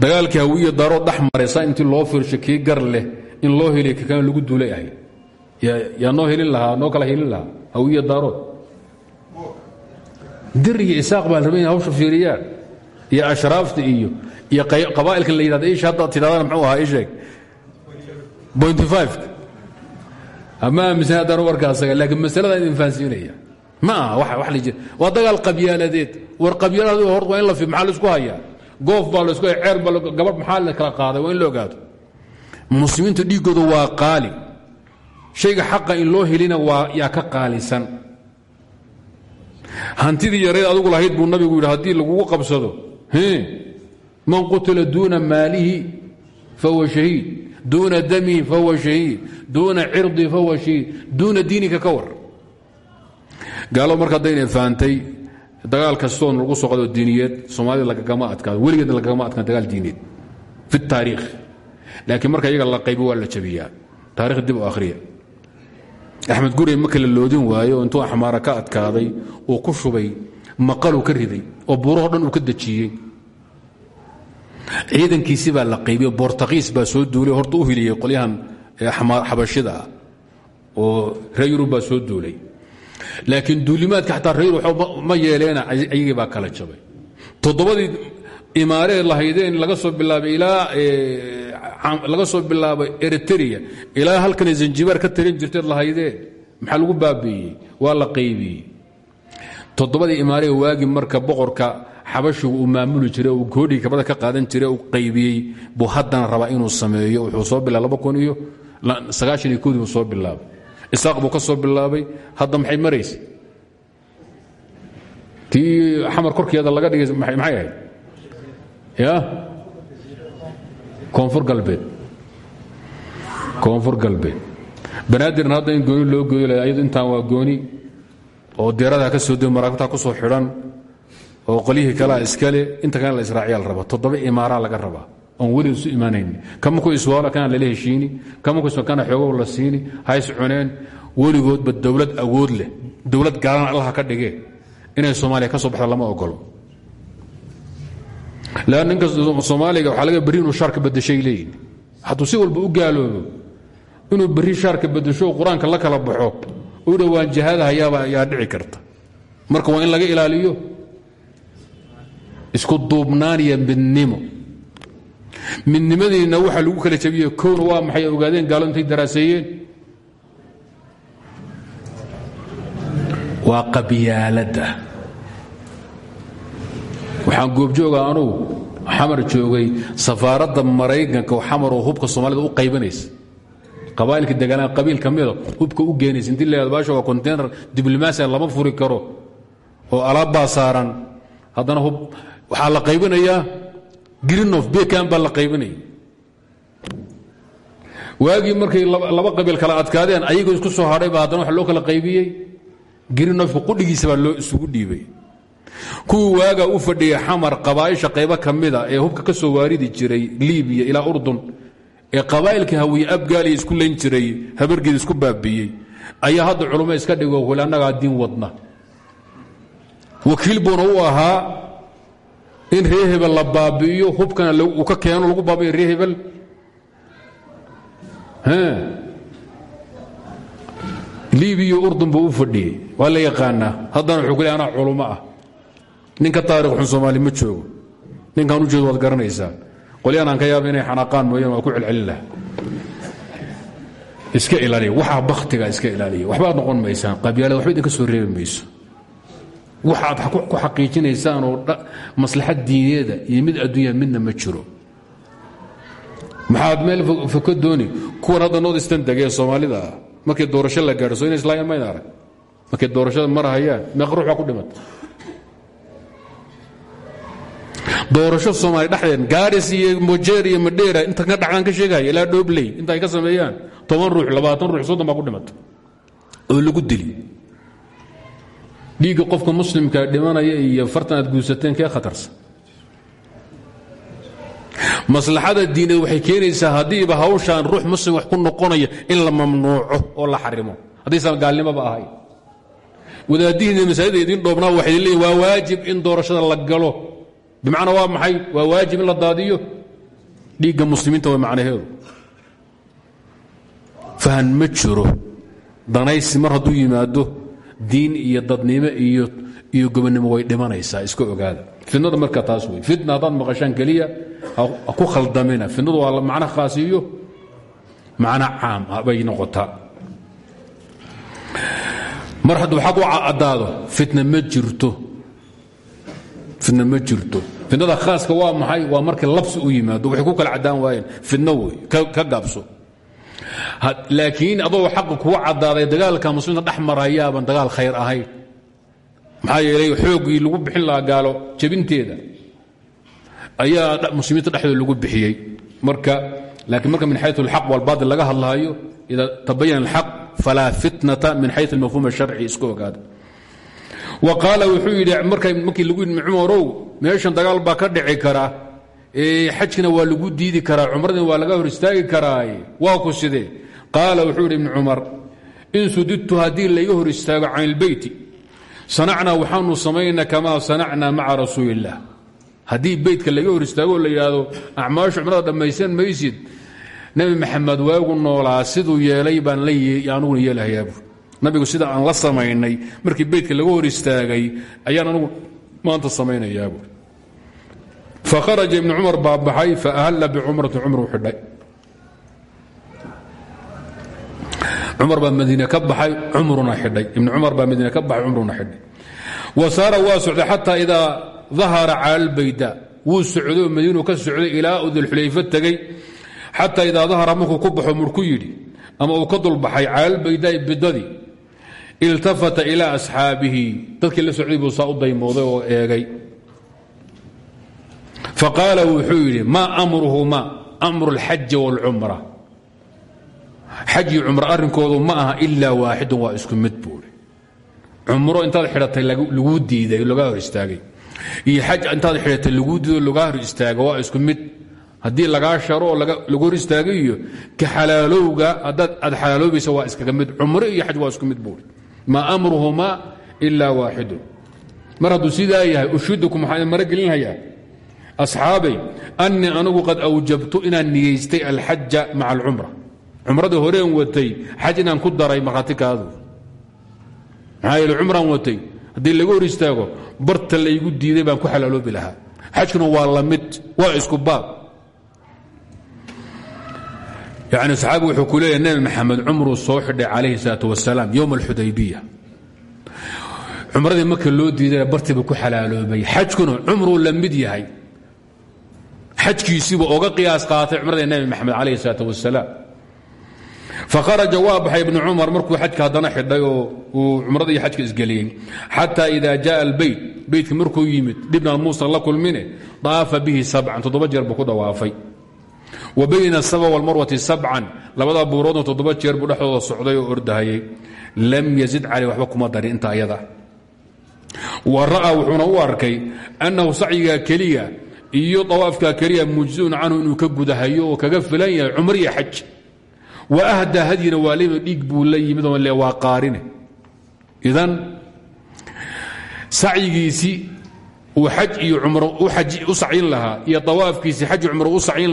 Dagaalkii hawiya daroo dhex maraysa intii loo fiirsho kii gar leh in loo heliya kakana lagu duulay ahay. Yaa noo helin lahaa noo kala helin lahaa hawiya daarood dir iyo isaaq baa la rabay in hawsha fiiriyaan iyo ashraafta iyo iyo qabaa'ilka la yidhahda ish haddaad tidhahdana muxuu ahaa isheeg point five. Ama aaminsan haddaan warka asaga laakiin masalada idin fahansiinaya ma aha waa dagaal qabyaaladeed war qabyaaladu hor waa in la fi maxaa la isku hayaa? Goof baa la isku haya ceer baa gabadh maxaa la kala qaaday? Waa in la ogaado muslimiinta dhiiggooda waa qaali. Shayga xaqa in loo helina waa yaa ka qaalisan. Hantidii yareed adugu lahayd buu nabigu yidhi haddii lagugu qabsado man qutila duuna maalihi fahuwa shahiid. Duuna damihi fahuwa shahiid. Duuna cirdihi fahuwa shahiid. Duuna diinika ka war gaalo marka haddayna fahamtay dagaal kastoon lagu soo qado diiniyeed soomaalida lagagama adkaado weligeed lagagama adkaan dagaal diiniyeed fi taariikh. Laakiin marka iyaga la qaybo waa la jabiyaa. Dib akhriya. Axmed gurey marka loodin waayo intuu axmaara ka adkaaday uu ku shubay maqaluu ka oo buuraho dhan uu ka dejiyey. Ciidankiisi baa la qaybiye bortakiis baa soo duulay horta u hiliyey qolyahan xabashida ah oo reer yurub baa soo duulay laakiin duulimaadka xataa reer ma yeeleena ayagii baa kala jabay. Toddobadii imaaree lahaydeen laga soo bilaabay ilaa laga soo bilaabay eritrea ilaa halkan zanjibaar ka tarin jirteed lahaydeen. Maxaa lagu baabiiyey? Waa la qaybiyey. Toddobadii imaaree waagi marka boqorka xabashigu uu maamuli jiray uu goodhii kabada ka qaadan jiray uu qaybiyey buu haddana rabaa inuu sameeyo. Wuxuu soo bilaabay laba kun iyo sagaashan soo bilaabay isaaq buu ka soo bilaabay. Hadda maxay maraysa tii xamar korkeeda laga dhigay maxay ahayd? Ya? Koonfur galbeed. Koonfur galbeed. Banaadirna hadda in gooni loo gooyo ayadu intaan waa gooni oo deeradaa ka soo dego maraagtaa ku soo xidhan oo qolyihii kalea iskale inta kalena la israaciya la raba. Toddoba imaaraa laga rabaa oon weli isu imaanayn kamaku iswaala kana lala heshiini kamaku kana xoogow la siini hays cuneen weligoodba dowlad awood leh dowlad gaalana allaha ka dhigee inay soomaaliya ka soo baxda lama ogolo lan ninka soomaaliga waxaa laga berri inuu shaarka badashay leeyihiin hadduu si walba u gaaloobo inuu berri shaarka badasho qur'aanka la kala baxo u dhowaan jihaadahayaaba yaa dhici karta. Marka waa in laga ilaaliyo. Isku duubnaan iyo midnimo midnimadiinna waxaa lagu kala jabiye kowna waa maxay ogaadeen gaalo intay daraaseeyeen? Waa qabyaaladda. Waxaan goobjooga anugu xamar joogay safaaradda maraykanka xamaroo hubka soomaalida u qaybanaysa qabaa'ilka deganaa qabiil ka mida hubka u geenaysa. Intii la baasha waa konteynar diblomaasiya lama furi karo oo alaabbaa saaran. Haddana hub waxaa la qaybinayaa grinof bekan baa la qaybinaya waagii markay laba qabiil kala adkaadeen ayagoo isku soo hadhayba haddana waxa loo kala qaybiyey. Grinofka qudhigiisa baa loo isugu dhiibay. Kuwii waagaa u fadhiyay xamar qabaa'isha qaybo ka mida ee hubka ka soo waaridi jiray libiya ilaa urdun ee qabaa'ilka hawiye abgaaliya isku layn jiray habargeed isku baabiiyey ayaa hadda culummo iska dhigo weli annagaa diin wadna. Wakiil buuna u ahaa in ree hebel la baabi'iyo hubkana uu ka keeno lagu baabi'iyo ree hebel. Libiya urdun buu u fadhiyey. Waa la yaqaanaa. Haddana wuxuu ku le anaa culummo ah. Ninka taarikh xun soomaali ma joogo. Ninkaan u jeedo waad garanaysaa. Qolyahan aan ka yaaba inay xanaaqaan mooyaan waa ku celcelin laha iska ilaaliya waxaa bakhtiga iska ilaaliya waxbaad noqon maysaan. Qabyaalada waxba idinka soo reebi mayso waxaad ku xaqiijinaysaan oo maslaxad diineeda iyo mid adduunya midna ma jiro. Maxaad meel foko dooni kuwan hadda nood istan degee soomaalida markii doorasho la gaadho soo ina islaayaan arag. Markay doorashada marahayaan meeq ruux ku dhimata doorasho soomaali dhexdeed gaaris iyo mojeer iyo madheera inta ka dhacdaan ka sheegaya ilaa dhoobley inta ay ka sameeyaan toban ruux labaatan ruux soddon baa ku dhimata oo lagu dili dhiigga qofka muslimka dhimanaya iyo fartan aad guursateen kee khatarsan maslaxada diineed waxay keenaysaa haddiiba hawshaan ruux muslim wax ku noqonaya in la mamnuuco oo la xarimo. Haddaysan gaalnimoba ahay. Wadaadihiina masaajida idiin dhoobnaa waxay leeyiin waa waajib in doorashada la galo. Bimacnaa waa maxay? Waa waajib in la daadiyo. Dhiigga muslimiinta waa macnaheedu. Fahan ma danaysi mar hadduu yimaado diin iyo dadnimo iyo iyo gobonnimo way dhimanaysaa iska ogaada. Fidnada marka taas wey fitna haddaad maqashaan keliya ku khaldamina. Fidnadu waa macno khaasiyo. Macno caam ah bay noqotaa. Mar hadduu xaq u caddaado fitna ma jirto. Fidna ma jirto. Fidnada khaaska waa maxay? Waa markii labsi u yimaado. Waxay ku kala caddaan waayeen. Fidno wey ka gaabso laakiin adoo xaqa kuwa caddaaday dagaalka muslimiinta dhex marayaaban dagaal khayr ahayn maxaa yeelay xooggii lagu bixin lahaa gaalo jebinteeda ayaa muslimiinta dhexdooda lagu bixiyey. Marka laakiin marka min xayu alxaq walbaatil laga hadlaayo ida tabayan alxaq falaa fitnata min xayu almafhuum alsharci iska ogaada. Wa qaala wuxuu yidhi markii lagu yidhi cumarow meeshan dagaal baa ka dhici kara xajkina waa lagu diidi karaa cumradina waa laga hor istaagi karaa waa ku sidee? Qaala wuxuu yidhi ibnu cumar in sudidtu haddii layga hor istaago can ilbeyti sanacnaa waxaanu samaynaa kamaa sanacnaa maca rasuuli illaah haddii beytka laga hor istaagoo la yidhaahdo acmaashu cumrada dhammaysan maysid nebi maxamed waagu noolaa siduu yeelay baan anuguna yeelahayaabu nabigu sida aan la samaynay markii beytka laga hor istaagay ayaan anugu maanta samaynayaabu fakharaja ibnu cumar baa baxay faahalla bicumrati cumru xidhay. Cumar baa madiine ka baxay cumruna xidhay. Ibnu cumar baa madiine ka baxay cumruna xidhay. Wa saara waa socday xataa idaa dahara cala albayda wuu socday oo madiinuu ka socday ilaa uu dilxulayfa tegey. Xataa idaa dahara markuu ku baxo murku yidhi ama uu ka dulbaxay cala albaydaai bidadii iltafata ilaa eegay faqaala wuxuu yidhi maa amruhuma amru اlxaji wاlcumra xaj iyo cumro arrinkoodu ma aha ilaa waaxidun waa isku mid buuri cumro intaad xidhatay laguu diiday lagaa hor istaagay iyo xaj intaad xidhatay laguu diido lagaa haddii lagaa sharo oo lagu hor ka xalaalowga haddaad aad xalaaloobaysa waa iskaga mid cumro iyo xaj waa isku mid buuri maa amruhumaa ilaa waaxidun mar sidaa yahay ushidukum waxaan idin mara gelinhayaa asxaabay annii anugu qad awjabtu inaan niyeystay alxaja maca alcumra. Cumradii horeen watay xaj inaan ku daray markhaatikaadu maxaa yeele cumraan watay haddii laga hor istaago barta laygu diiday baan ku xalaaloobi lahaa. Xajkuna waa la mid waa isku baab. Yani saxaabigu wuxuu ku leeyahay nebi maxamed cumruu soo xidhay calayhi salaatu wasalaam yowma alxudaybiya. Cumradii marka loo diidana bartiiba xajkiisiiba oga qiyaas qaatay cumradii nebi maxamed calayhi salaatu wasalaam fakharaja waa baxay ibnu cumar markuu xajka haddana xidhay oo uu cumrada iyo xajka isgeliyey xataa ida jaءa albeyt beytka markuu yimid dhibna muusan la kulmine daafa bihi sabcan toddoba jeer buu ku dhawaafay. Wa bayna asaba walmarwati sabcan labada buuroodna toddoba jeer buu dhexdooda socday oo ordahayay. Lam yazid caley waxba kuma u arkay annahu sacyiga keliya iyo dawaafka keliya mujziun canhu inuu ka gudahayo kaga filan yahay cumriya xaj. Wa ahdaa hadyina waa leyba dhiig buu la yimid waa qaarine. Idan sacyigiisii uu xaj iyo cumro u sacyin lahaa iyo dawaafkiisii xaj iyo cumro u sacyin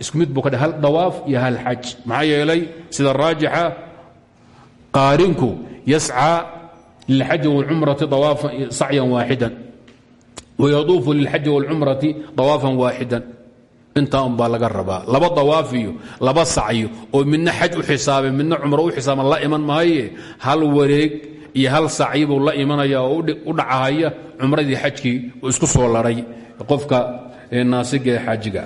isku mid buu ka hal dawaaf iyo hal xaj. Maxaa yeelay sida raajixa qaarinku yascى lilxaji wاlcumrati sacyan waaxidan wayaduufu lilxaji wاlcumrati dawaafan waaxidan intaa un baa laga rabaa laba dawaaf iyo laba sacyo oo midna xaj u xisaabay midna cumro u xisaaban la iman maaye hal wareeg iyo hal sacyi buu la imanaya oo u dhacahaya cumradii xajkii isku soo laray qofka naasiga ee xaajiga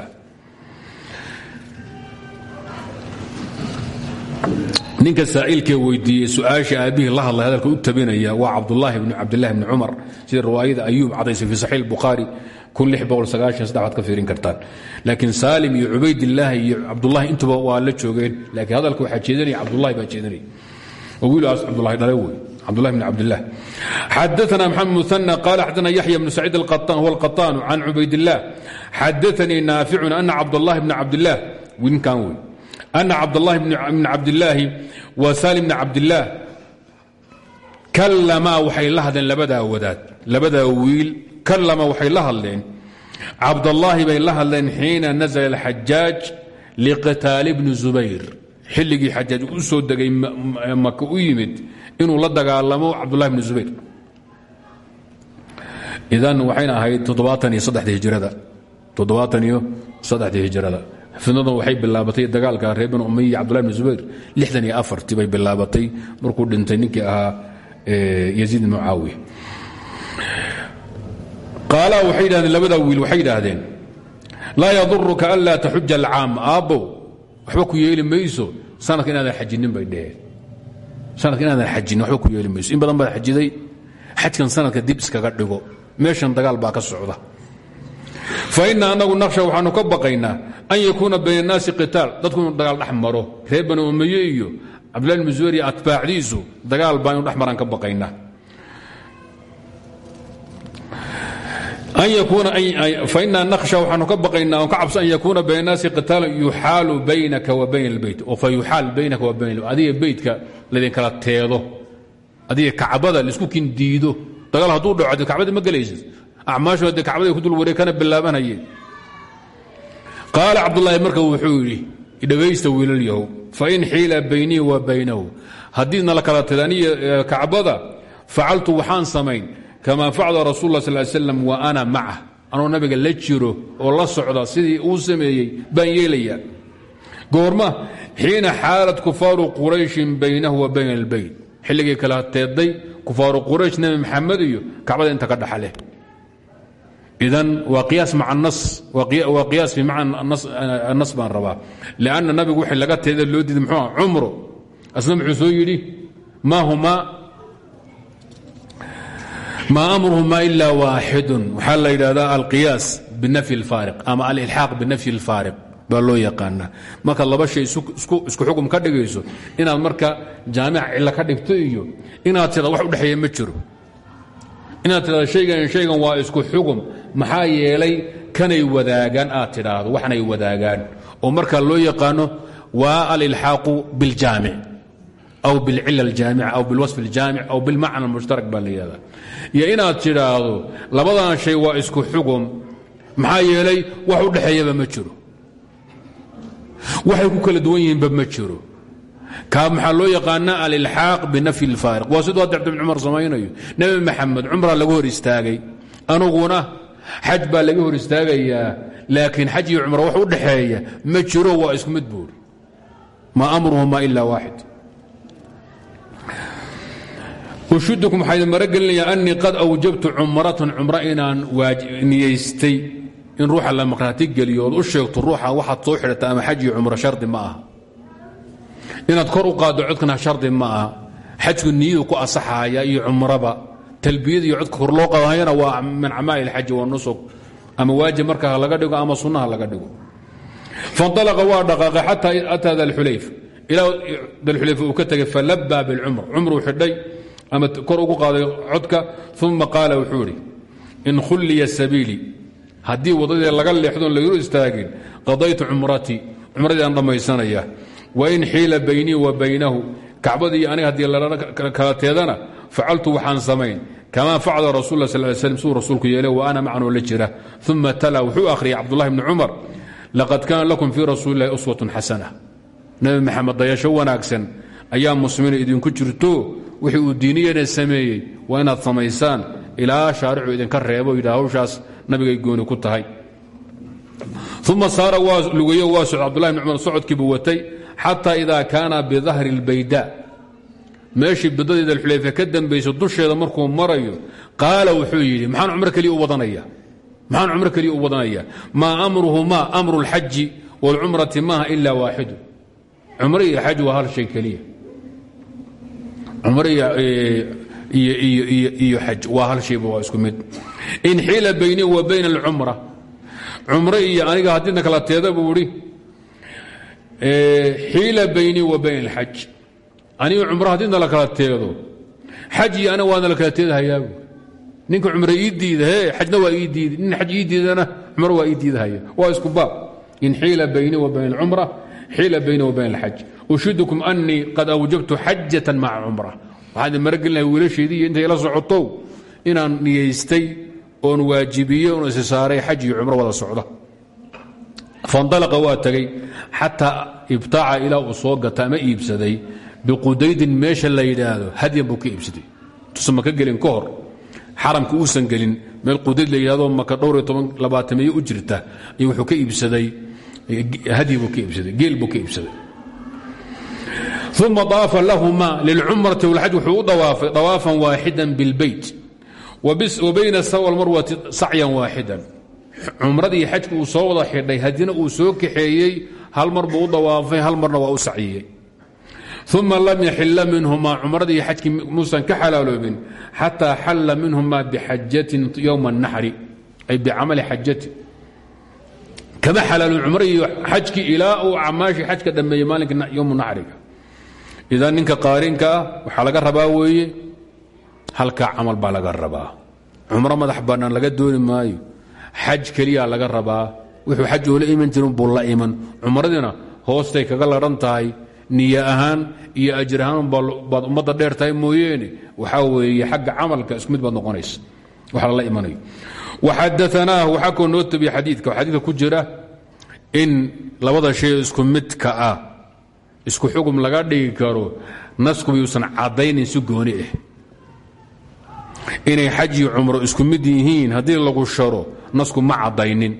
ninka saa'ilkee weydiiyey su'aasha aabbihii la hadlay hadalka u tabinaya waa cabdulaahi bn cabdillahi bni cumar. Sida riwaayada ayuub cadaysay fi saxiix bukhaari ad ka fiirin kartaan. Laakiin saalim iyo cubaydilaahi iyo cabdulahi intuba waa la joogeen laakiin hadalka waxaa jeedanaya cabdulahi baa jeedanaya oo wiilaas cabdulahi dhale wey cabdulahi bn cabdilah xadaana maxamed muana qaala xadana yaxya bnu saciid huwa alqaطaanu can cubaydillaah xadaanii naaficun ana cabdاllahi bna cabdilah winkan wey ana cabdاllahi bn cabdilaahi wa salim bna cabdilaah kallamaa waxay la hadleen labadaa wadaad labadaa wiil kalama waxay la hadleen cabdallaahi bay la hadleen xiina nazla alxajaaj liqitaali bni zubayr xilligii xajaaj u soo degay maka u yimid inuu la dagaalamo cabdullahi bni zubayr idan waxayna ahayd toddobaatan iyo saddexdii hijrada toddobaatan iyo saddexdii hijrada fidnadan waxay bilaabatay dagaalka reer bani umayya cabdullahi bni zubayr. Lixdan iyo afartii bay bilaabatay markuu dhintay ninkii ahaa yaziid mucaawiya qaalaa waxay yidhahdeen labadaa wiil waxay yidhaahdeen laa yaduruka an laa taxuja alcaam aabbow waxba ku yeeli mayso sanadka inaadan xajinin bay dheheen. Sanadka inaadan xajinin waxba ku yeeli mayso. In badan baad xajiday xajkan sanadka dib iskaga dhigo meeshan dagaal baa ka socda fa ina anagu naqsha waxaanu ka baqaynaa an yakuuna bayna annaasi qitaal. Dadku dagaal dhex maro reer bani umaye iyo cabdillahi bn zubayr iyo atbaacdiisu dagaal baa inu dhex maraan ka nakhsha waxaanu ka baqaynaa on ka cabso an yakuuna bayna naasi qitaalan yuxaalu baynaka wa bayna اlbeyt oo fa baynaka wa bayna adiga beytka laydinkala teedo. Adiga kacbada la isku kindiido. Dagaal hadduu dhaco kacbada ma gelaysid acmaashu de kacbada ku dul wareeg kana bilaabanayeen. Qaala cabdulaahi marka wuxuu yidhi dhegaysta wiilal yahow fain xiila baynii wa baynahu. Haddiidna la kala teeda aniya kacbada facaltu waxaan samayn kama facala rasul la sal slam wa ana macah anoo nabiga la jiro oo la socda sidii uu sameeyey baan yeelayaa. Goorma xiina xaalat kufaaru qurayshin baynahu wa bayna اlbeyt xilligii kala teeday kufaaru quraysh nebi inta ka dhaxale idan waa qiyaas maca nas waa qiyaas fi macna annas baan rabaa lianna nabigu wixii laga teeda loo diiday muxuu cumro asna muxuu soo yidhi ma huma ma amruhuma ila waaxidun waxaa la yidhahdaa alqiyaas binafyi اlfaariq ama alilxaaq binafyi اlfaariq baa loo yaqaanaa markaad laba shay isku xukum ka dhigayso inaad marka jaamic cilo ka dhigto iyo inaad tida wax udhexeeya ma jiro inaad tidhahdo shaygan shaygan waa isku xugum. Maxaa yeelay kanay wadaagaan aad tidhaahdo waxnay wadaagaan. Oo marka loo yaqaano waa alilxaaqu biljaamic aw bilcila aljaamica aw bilwasf aljaamic aw bilmacna almushtarak baa la yihahdaa iyo inaad tidhaahdo labadan shay waa isku xugum. Maxaa yeelay wax u dhexeeyaba ma jiro. Waxay ku kala duwan yihiinba ma jiro kaa maxaa loo yaqaana alilxaaq binafyi اlfaariq waa siduu hadda cabdi cumar samaynayo. Nebi maxamed cumraa laga hor istaagay. Anuguna xaj baa laga hor istaagayaa. Laakiin xaj iyo cumra wax u ma jiro waa isku mid buuri. Ma amruhuma ila waaxid ushudukum waxaa idin maragelinaya anii qad awjabtu cumratan cumro inaan niyaystay. In ruuxa la maqhraati geliyo u sheegto ruuxa waxaad soo xidhata ama xaj iyo cumro shardi ma aha inaad kor u qaaddo codkana shardi ma aha xajku niyadu ku asaxaya iyo cumraba. Talbiyada iyo codka kor loo qaadahayana waa min camaa'il xaji wa nusuk. Ama waajib marka ha laga dhigo ama sunnaha laga dhigo. Faاnطalaqa waa dhaqaaqay xataa ataa dalxulayf ilaa dalxulayfa uu ka tegay falabaa bilcumr cumruu xidhay ama kor ugu qaaday codka uma qaala wuxuu idhi in khulliya sabiilii haddii waddadii laga leexdoon lagaro istaagin qadaytu cumratii cumradii aan dhammaysanaya wain xiila baynii wa baynahu. Kacbadii aniga haddii kala teedana facaltu waxaan samayn. Kama facala rasul sal slm siduu rasuulku yeelay wa ana macanoo la jira. Uma tala wuxuu akhriyay cabdullahi bni cumar laqad kaana lakum fii rasuuli illahi uswatun xasana. Nebi maxamed dayasho wanaagsan ayaa muslimiina idinku jirto? Wixii uu diiniyana sameeyey? Waa inaad samaysaan? Ilaa shaaricu idinka reebo yidha hawshaas nabigay gooni ku tahay uma saara waa lugayo waa socd cbdullahi bni cumar socodkiibuu watay xataa idaa kaana bidahri اlbayda meeshii bidadii dalxulayfa ka dambayso dusheeda markuu marayo qaala wuxuu yidhi maxaan cumro keliya u wadanaya maxaan cumro keliya u wadanaya maa amruhumaa amru اlxaji wاlcumrati maaha ila waaxidu cumro iyo xaj waa hal shay keliya cumro iyo xaj waa hal shayba waa isku mid in xiila baynii wa bayna اlcumra cumro iyo aniga haddiidna kala teeda buu idhi xiila baynii wa bayn اlxaj aniga cumro haddiidna la kala teedo xaj iyo aniga waana la kala teedahayaabu ninka cumro ii diida he xajna waa ii diida nin xaj ii diidana cumro waa ii diidahaya waa isku baab in xiila baynii wa bayn اlcumra xiila baynii wa bayn اlxaj ushidukum anii qad awjabtu xajatan maca cumra waxaan idin maragelinahay wiilasheedii iyo intay la socotow inaan niyaystay oon waajibiye un isisaaray xaj iyo cumro wada socda. Fanalaqa waa tegey xataa ibtaca ilaa uu soo gata ama iibsaday biqudaydin meesha la yidhaahdo hadyan buu iibsaday. Tuusan maka gelin ka hor xaramka uusan gelin meel qudayd la yidhahdo maka dhowr abaaameeye u jirta ayuu wuxuu ka iibsaday hadyi buu iibsaday geel buu iibsaday. Uma daafa lahuma lilcumrati walxaj wuxuu u dawaafay dawaafan waaxidan bilbeyt wa bayna sawa almarwati sacyan waaxidan. Cumradii xajka uu soo wada xidhay haddina uu soo kaxeeyey hal mar buu u dawaafay hal marna waa u saciyey uma lam yaxila minhuma cumradii xajkii muusan ka xalaaloobin xataa xalla minhuma bixajatin yowma اnaxri ay bicamali xajati kama xalaaloobin cumradii xajkii ilaa uu camaashii xajka dhammeeyey maalinka yowmu naxriga ninka qaarinka ah laga rabaa weeye halkaa camal baa laga rabaa. Cumro madax bannaan laga dooni maayo. Xaj keliya laga rabaa. Wuxuu xaj oola iman jirin buu la iman. Cumradiina hoostay kaga ladhan tahay. Ahaan iyo ajir ahaan baad ummadda dheer tahay mooyeene. Weeye xagga camalka isku baad noqonaysa. Wax lala imanayo. Waxadaanaahu waxaa koo noo tabiya xadiidka. Xadiidka ku jira in labada shay isku midka ah isku xugum laga dhigi karo naskuba yuusan si gooni ah inay xaj iyo cumro isku mid yihiin haddii lagu sharo nasku ma caddaynin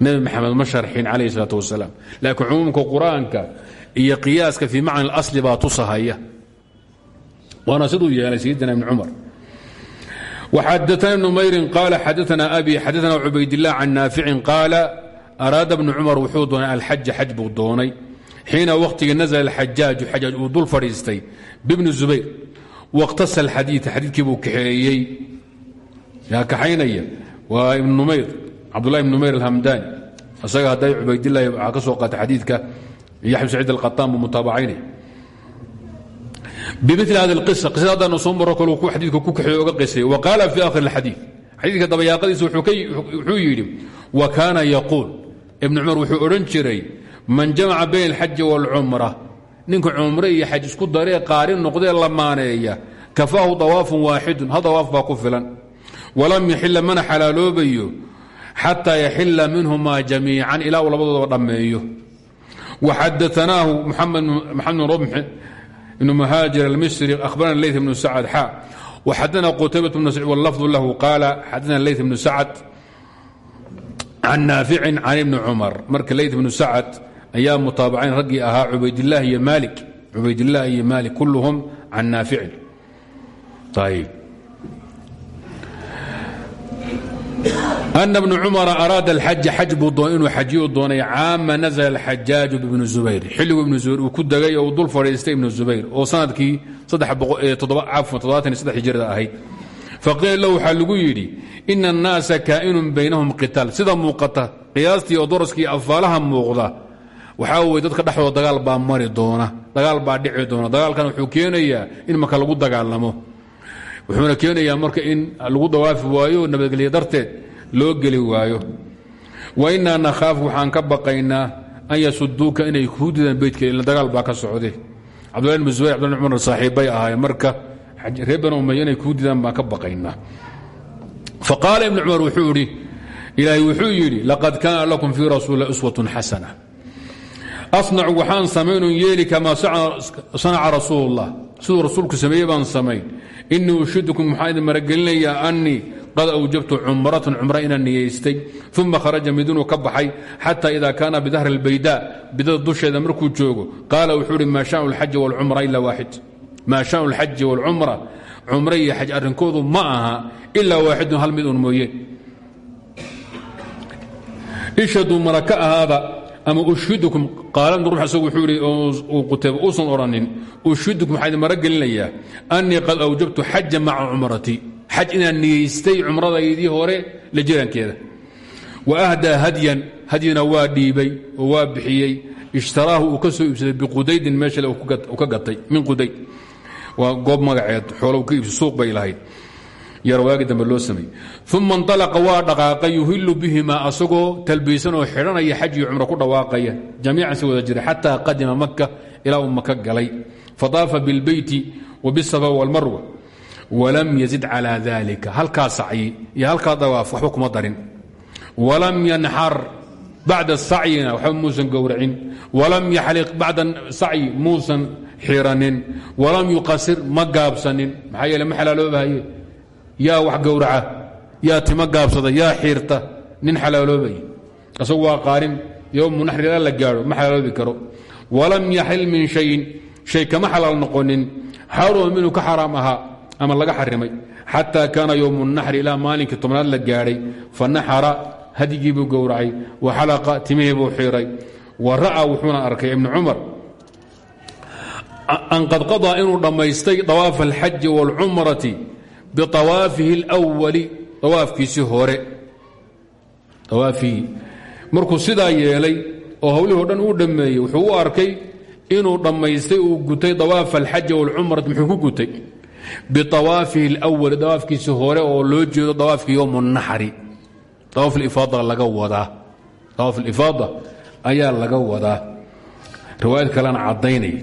nebi maxamed ma sharxin calayh isalaat wasalaam laakiin cumuumka qur-aanka iyo qiyaaska fii macna اlasli baa tusahaya waana siduu yeelay sayidina ibn cumar وxadثna بن mayrin qال xadثna أbي xadثna cubaydالlah can naaficin qaala araada bnu cumar wuxuu doonay alxaja xaj buu doonay xiina wakhtigii nazla اlxajaaju xajaaj uu dul fadhiistay bibni zubayr wاqtasa اlxadiiث xadiidkii buu kaxeeyey yaa kaxaynaya waa ibn numayr cabdulahi ibn numayr alhamdani isaga hadday cubaydillahi waxaa ka soo qaatay xadiidka yaxya saciid alqataan buu mutaabacaynay bimil hadi اlqisa qisada haddaan soo maro kale xadiidka ku kaxeeye oga qisay wa qaala fi akhir اlxadiid xadiidka dabayaaqadiisa wuxuu yidhi wa kaana yaquul ibn cumar wuxuu odhan jiray man jamaca bayn اlxaji wاlcumra ninka cumre iyo xaj isku daree qaari noqdee lamaaneeya kafaahu dawaafun waaxidun hal dawaaf baa ku filan. Walam yaxila mana xalaaloobayo xataa yaxila minhumaa jamiican ilaa uu labadoodaba dhammeeyo. Waxadaanaahu maxamed bn muhaajir almisri ahbarana leyt bnu sacad. Xa waxadana qutaybat bn sacid wallafdu lahu qaala xadana leyt bnu sacad can naaficin can ibni cumar. Marka leyt bnu sacad ayaa mutaabacayn raggii ahaa ubaydlah iyo maali ubaydlah iyo maali kulluhum can naaficin. Ana bna cumara araada alxaja xaj inuu xajiyu doonay caama nazla xajaaju bibni zubayr. Xilligu ibnu zubayr uu ku degay oo dul fadhiistay ibnu zubayr oo sannadkii hijirada ahayd. Faqiila lahu waxaa lagu yidhi ina annaasa kaa'inun baynahum qitaal. Sida muuqata qiyaastiio doroskii afaalaha muuqda waxaa weye dadka dhexdooda dagaal baa mari doona dagaal baa dhici doona. Dagaalkan wuxuu keenayaa in maka lagu dagaalamo. Wuxuuna keenayaa marka in lagu dawaafi waayo nabadgelyo darteed loo geli waayo. Wa inaa nakhaafu waxaan ka baqaynaa an yasuduuka inay kuu didaan beydka ila dagaal baa ka socde. Cabdullahi bn zubayr cbdullah cumar saaxiibbay ahaayeen marka reer banu umaya inay kuu didaan ka baqaynaa. Faqaala ibnu cumar wuxuu wuxuu yidhi laqad kaana lakum fii rasuuli uswatun xasana asnacu waxaan samaynun yeeli kamaa sanaca rasuululah siduu rasuulku sameeye baan samayn inii ushidukum waxaan idin maragelinayaa annii qad awjabtu cumratan cumra inaan niyaystay uma kharaja midinuu ka baxay xataa idaa kaana bidahri albaydaa bidada dusheeda markuu joogo qaala wuxuu ihi maa shaanu alxaji walcumra ilaa waaxid maa shaanu alxaji walcumra cumra iyo xaj arrinkoodu ma aha ilaa waaxidun hal mid un mooye ishaduu mara ama ushhidukum qaalan ruux isagu wuxuu ihi uu qutayba uusan odhanin ushhidukum waxaa idin mara gelinayaa annii qad awjabtu xaja maca cumrati. Xaj inaan niyeystay cumradaydii hore la jirankeeda wa ahdaa hadyan hadyina waa dhiibay oo waa bixiyey. Ishtaraahu uu ka soo iibsaday biqudaydin meeshale uu ka gatay min qudayd. Waa goob magaceed xoolow ka iibsa suuq bay lahayd iyo rawaagi dambe loo sameeyey. Uma inalaqa waa dhaqaaqay yuhilu bihimaa asagoo talbaysan oo xidhanaya xaj iyo cumro ku dhawaaqaya. Jamiican si wada jira xataa qadima maka ilaa uu maka galay. Fadaafa bilbeyti wabisaba walmarwa walam yazid calaa dalika halkaa sacyi iyo halkaa dawaaf waxba kuma darin. Walam yanxar bacda sacyina waxba muusan gowracin. Walam yaxliq bacda sacyi muusan xiranin. Walam yuqasir ma gaabsanin. Maxaa yeele ma xalaaloobahaye? Yaa wax gowraca yaa timo gaabsada yaa xiirta nin xalaaloobay. Asagu waa qaarin yowmu naxri la gaadho ma xalaaloobi karo. Walam yaxil min shayin shay kama xalaal noqonin. Xaruma minuu ka xaraam ahaa ama laga xarimay. Xataa kaana yowmu naxri ilaa maalinkii tobnaad la gaadhay fa naxara hadigii buu gowracay wa xalaqa timihii buu xiiray. Wa ra'aa wuxuuna arkay ibnu cumar an qad qadaa inuu dhammaystay dawaafa alxaji wاlcumrati biawaafihi اlwali awaafkiisii hore awaafihi markuu sidaa yeelay oo hawlihii o dhan uu dhammeeyey wuxuu u arkay inuu dhammaystay uu gutay awaafa alxaji walcumrat muxuu ku gutay biawaafihi اlwali dawaafkiisii hore oo loo jeedo dawaafkii yowmu naxri awaaf ifaada laga wadaa awaaf alifaada ayaa laga wadaa riwaayad kalena caddaynay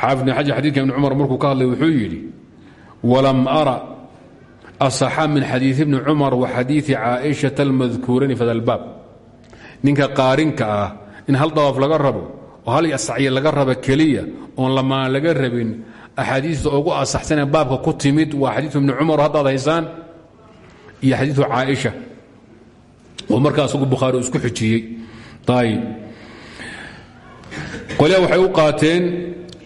xaafid ibn xajar xadidka ibn cumar markuu ka hadlay wuxuu asaxa min xadiiث ibni cumar wa xadiiثi caaئiشhaةa اlmadkuurayni fi hada اlbaab ninka qaarinka ah in hal dawaaf laga rabo oo hal asacye laga raba keliya oon lamaan laga rabin axaadiista ugu asaxsanee baabka ku timid waa xadiiu ibni cumar haddaad haysaan iyo xadiiu caaisha oo markaa asagu bukhaari isku xujiyey ayb qolyaa waxay u qaateen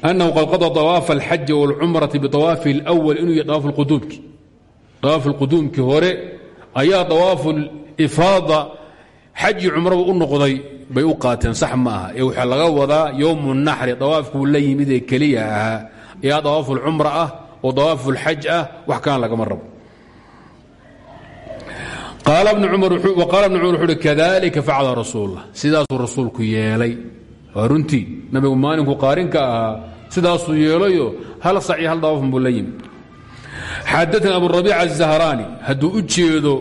annahu qad qada dawaafa alxaji wاlcumrati biawaafihi اlأwal inuu yahy dawaaf اlquduumki dawaaf اlquduumkii hore ayaa dawaafu ifaada xaji cumraba u noqday bay u qaateen sax ma aha. Ee waxaa laga wadaa yowm naxri dawaafkuu la yimid ee keliya ahaa. Yaa dawaafu lcumra ah oo dawaafu lxaj ah wax kaan lagama rabo. Qaala bnu cumar wuxuu uhi kadalika facala rasuullah sidaasuu rasuulku yeelay. Waa runtii xadaana aburabiic الzahraani hadduu u jeedo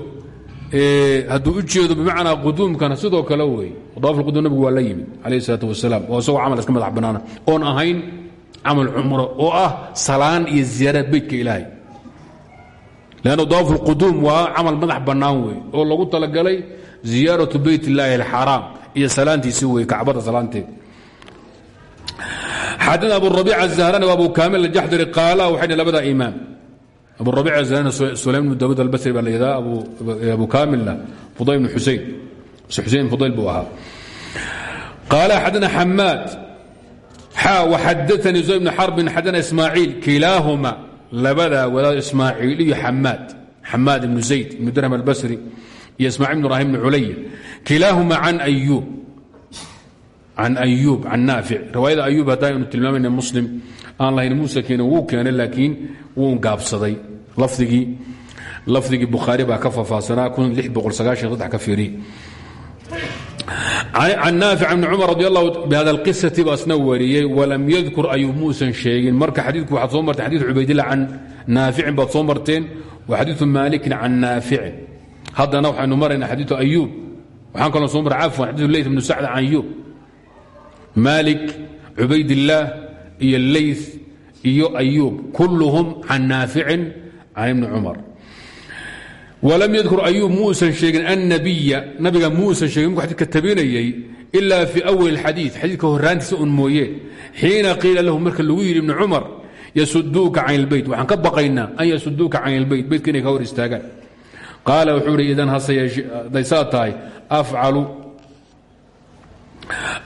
hadduu u jeedo bimacnaa quduumkana sidoo kale wey dawaaf quduum nabigu waa la yimid calayh isalaat wasalaam oo isagoo camal iska madax bannaana oon ahayn camal cumro oo ah salaan iyo ziyaara beytka ilaahay leanna dawaaf lquduum waa camal madax bannaan wey oo lagu talagalay ziyaaratu beyt illaahi alxaraam iyo salaantiisi wey kacbada salaanteed xadana aburabiic azahrani wa abu kaamil aljaxdari qaala waxay labada imaam abu rabic azani sulaym bnu daawud albasri baa la yidhaha abu kaamilna fudayl bnu xusein xusein fudayl buu ahaa. Qaala xadana xamaad xa waxadaanii zuhay bnu xarbin xadana ismaaciil. Kilaahuma labada wadaad ismaaciil iyo xamaad xamaad ibnu zayd ibnu dirham albasri iyo ismaaciil bnu ibrahim bnu culaya kilaahuma can ayuub can ayuub can naafic riwaayada ayuub haddaan aynu tilmaamayna muslim aan lahayn muuse keene wuu keenay laakiin wuu gaabsaday lafdigii lafdigii bukhaari baa ka faahfaahsanaa ka fiiriye can naafic bni cumar radi allahu bihada alqisati baa isna wariyey walam yadkur ayuub muusan sheegin marka xadiidku waxaad soo marteen xadiid cubaydillah can naaficin baad soo marteen wa xadiidu maalikin can naaficin haddana waxaynu maraynaa xadiidu ayuub waxaan kaloo soo maray cafwan xadiidu leyt bnu sacd can ayuub maalik cubaydillaah iyo leyth iyo ayuub kulluhum can naaficin can ibni cumar walam yadkur ayuub muusan sheegin annabiya nabiga muusan sheegin markuu xadidka tabinayey ilaa fii awali اlxadiid xadiidka horraantiisa un mooye xiina qiila lahu marka lagu yidhi ibni cumar yasuduuka can ilbeyt waxaan ka baqaynaa an yasuduuka can ilbeyt beytka inay ka hor istaagaan qaala wuxuu ihi idan hase yeeday saa tahay afcalu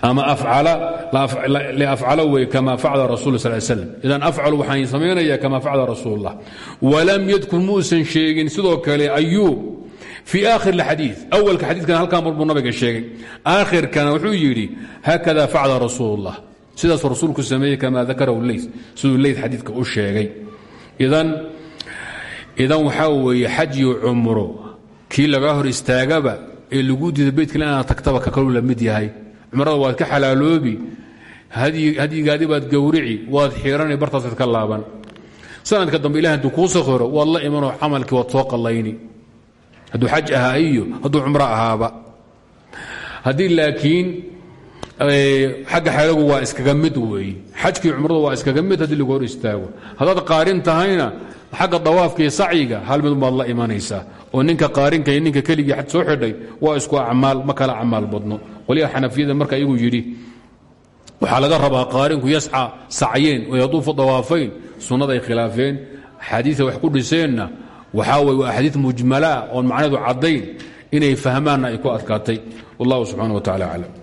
ama afcalo wey kama facala rasul sal slm idan afcalu waxaan samaynaya kama facala rasuullah walam yadkur muusan sheegin sidoo kale ayuub fii aakhir اxadii awalka xadiikana halkaa mar buu nabiga sheegay. Aakhirkana wuxuu yidhi hakada facala rasuulullah. Sidaas rasuulku sameeyey kama dakarahu leys siduu leys xadiidka u sheegay. Idan waxaa weeye xaj iyo cumro kii istaagaba ee lagu diida beydka inaad tagtaba ka kalu cumrada waad ka xalaaloobi hadyigaadi baad gowrici waad xiirani bartaasaad ka laaban. Sanadka dambe ilahi hadduu kuu sakhiro waad la imanoo camalkii waad soo qallayni. Hadduu xaj ahaa iyo ahaaba. Haddii laakiin xagga xeelagu waa iskaga mid weeye xajkii cumradu waa iskaga mid haddii lagu hor istaago. Qaarin tahayna xagga dawaafka iyo hal mid baad la imanaysaa. Oo ninka qaarinka ninka keligii xaj soo xidhay waa isku acmaal ma kala acmaal badno qolyaha xanafiyada marka iyagu yidhi waxaa laga rabaa qaarinku yasca sacyeen oo yaduufu dawaafayn sunnaday khilaafeen axaadiia wax ku dhiseenna waxaa weye waa axaadii mujmalaa oon macnaheedu caddayn inay fahmaanna ay ku adkaatay. Wallahu subxana wa tacala aclam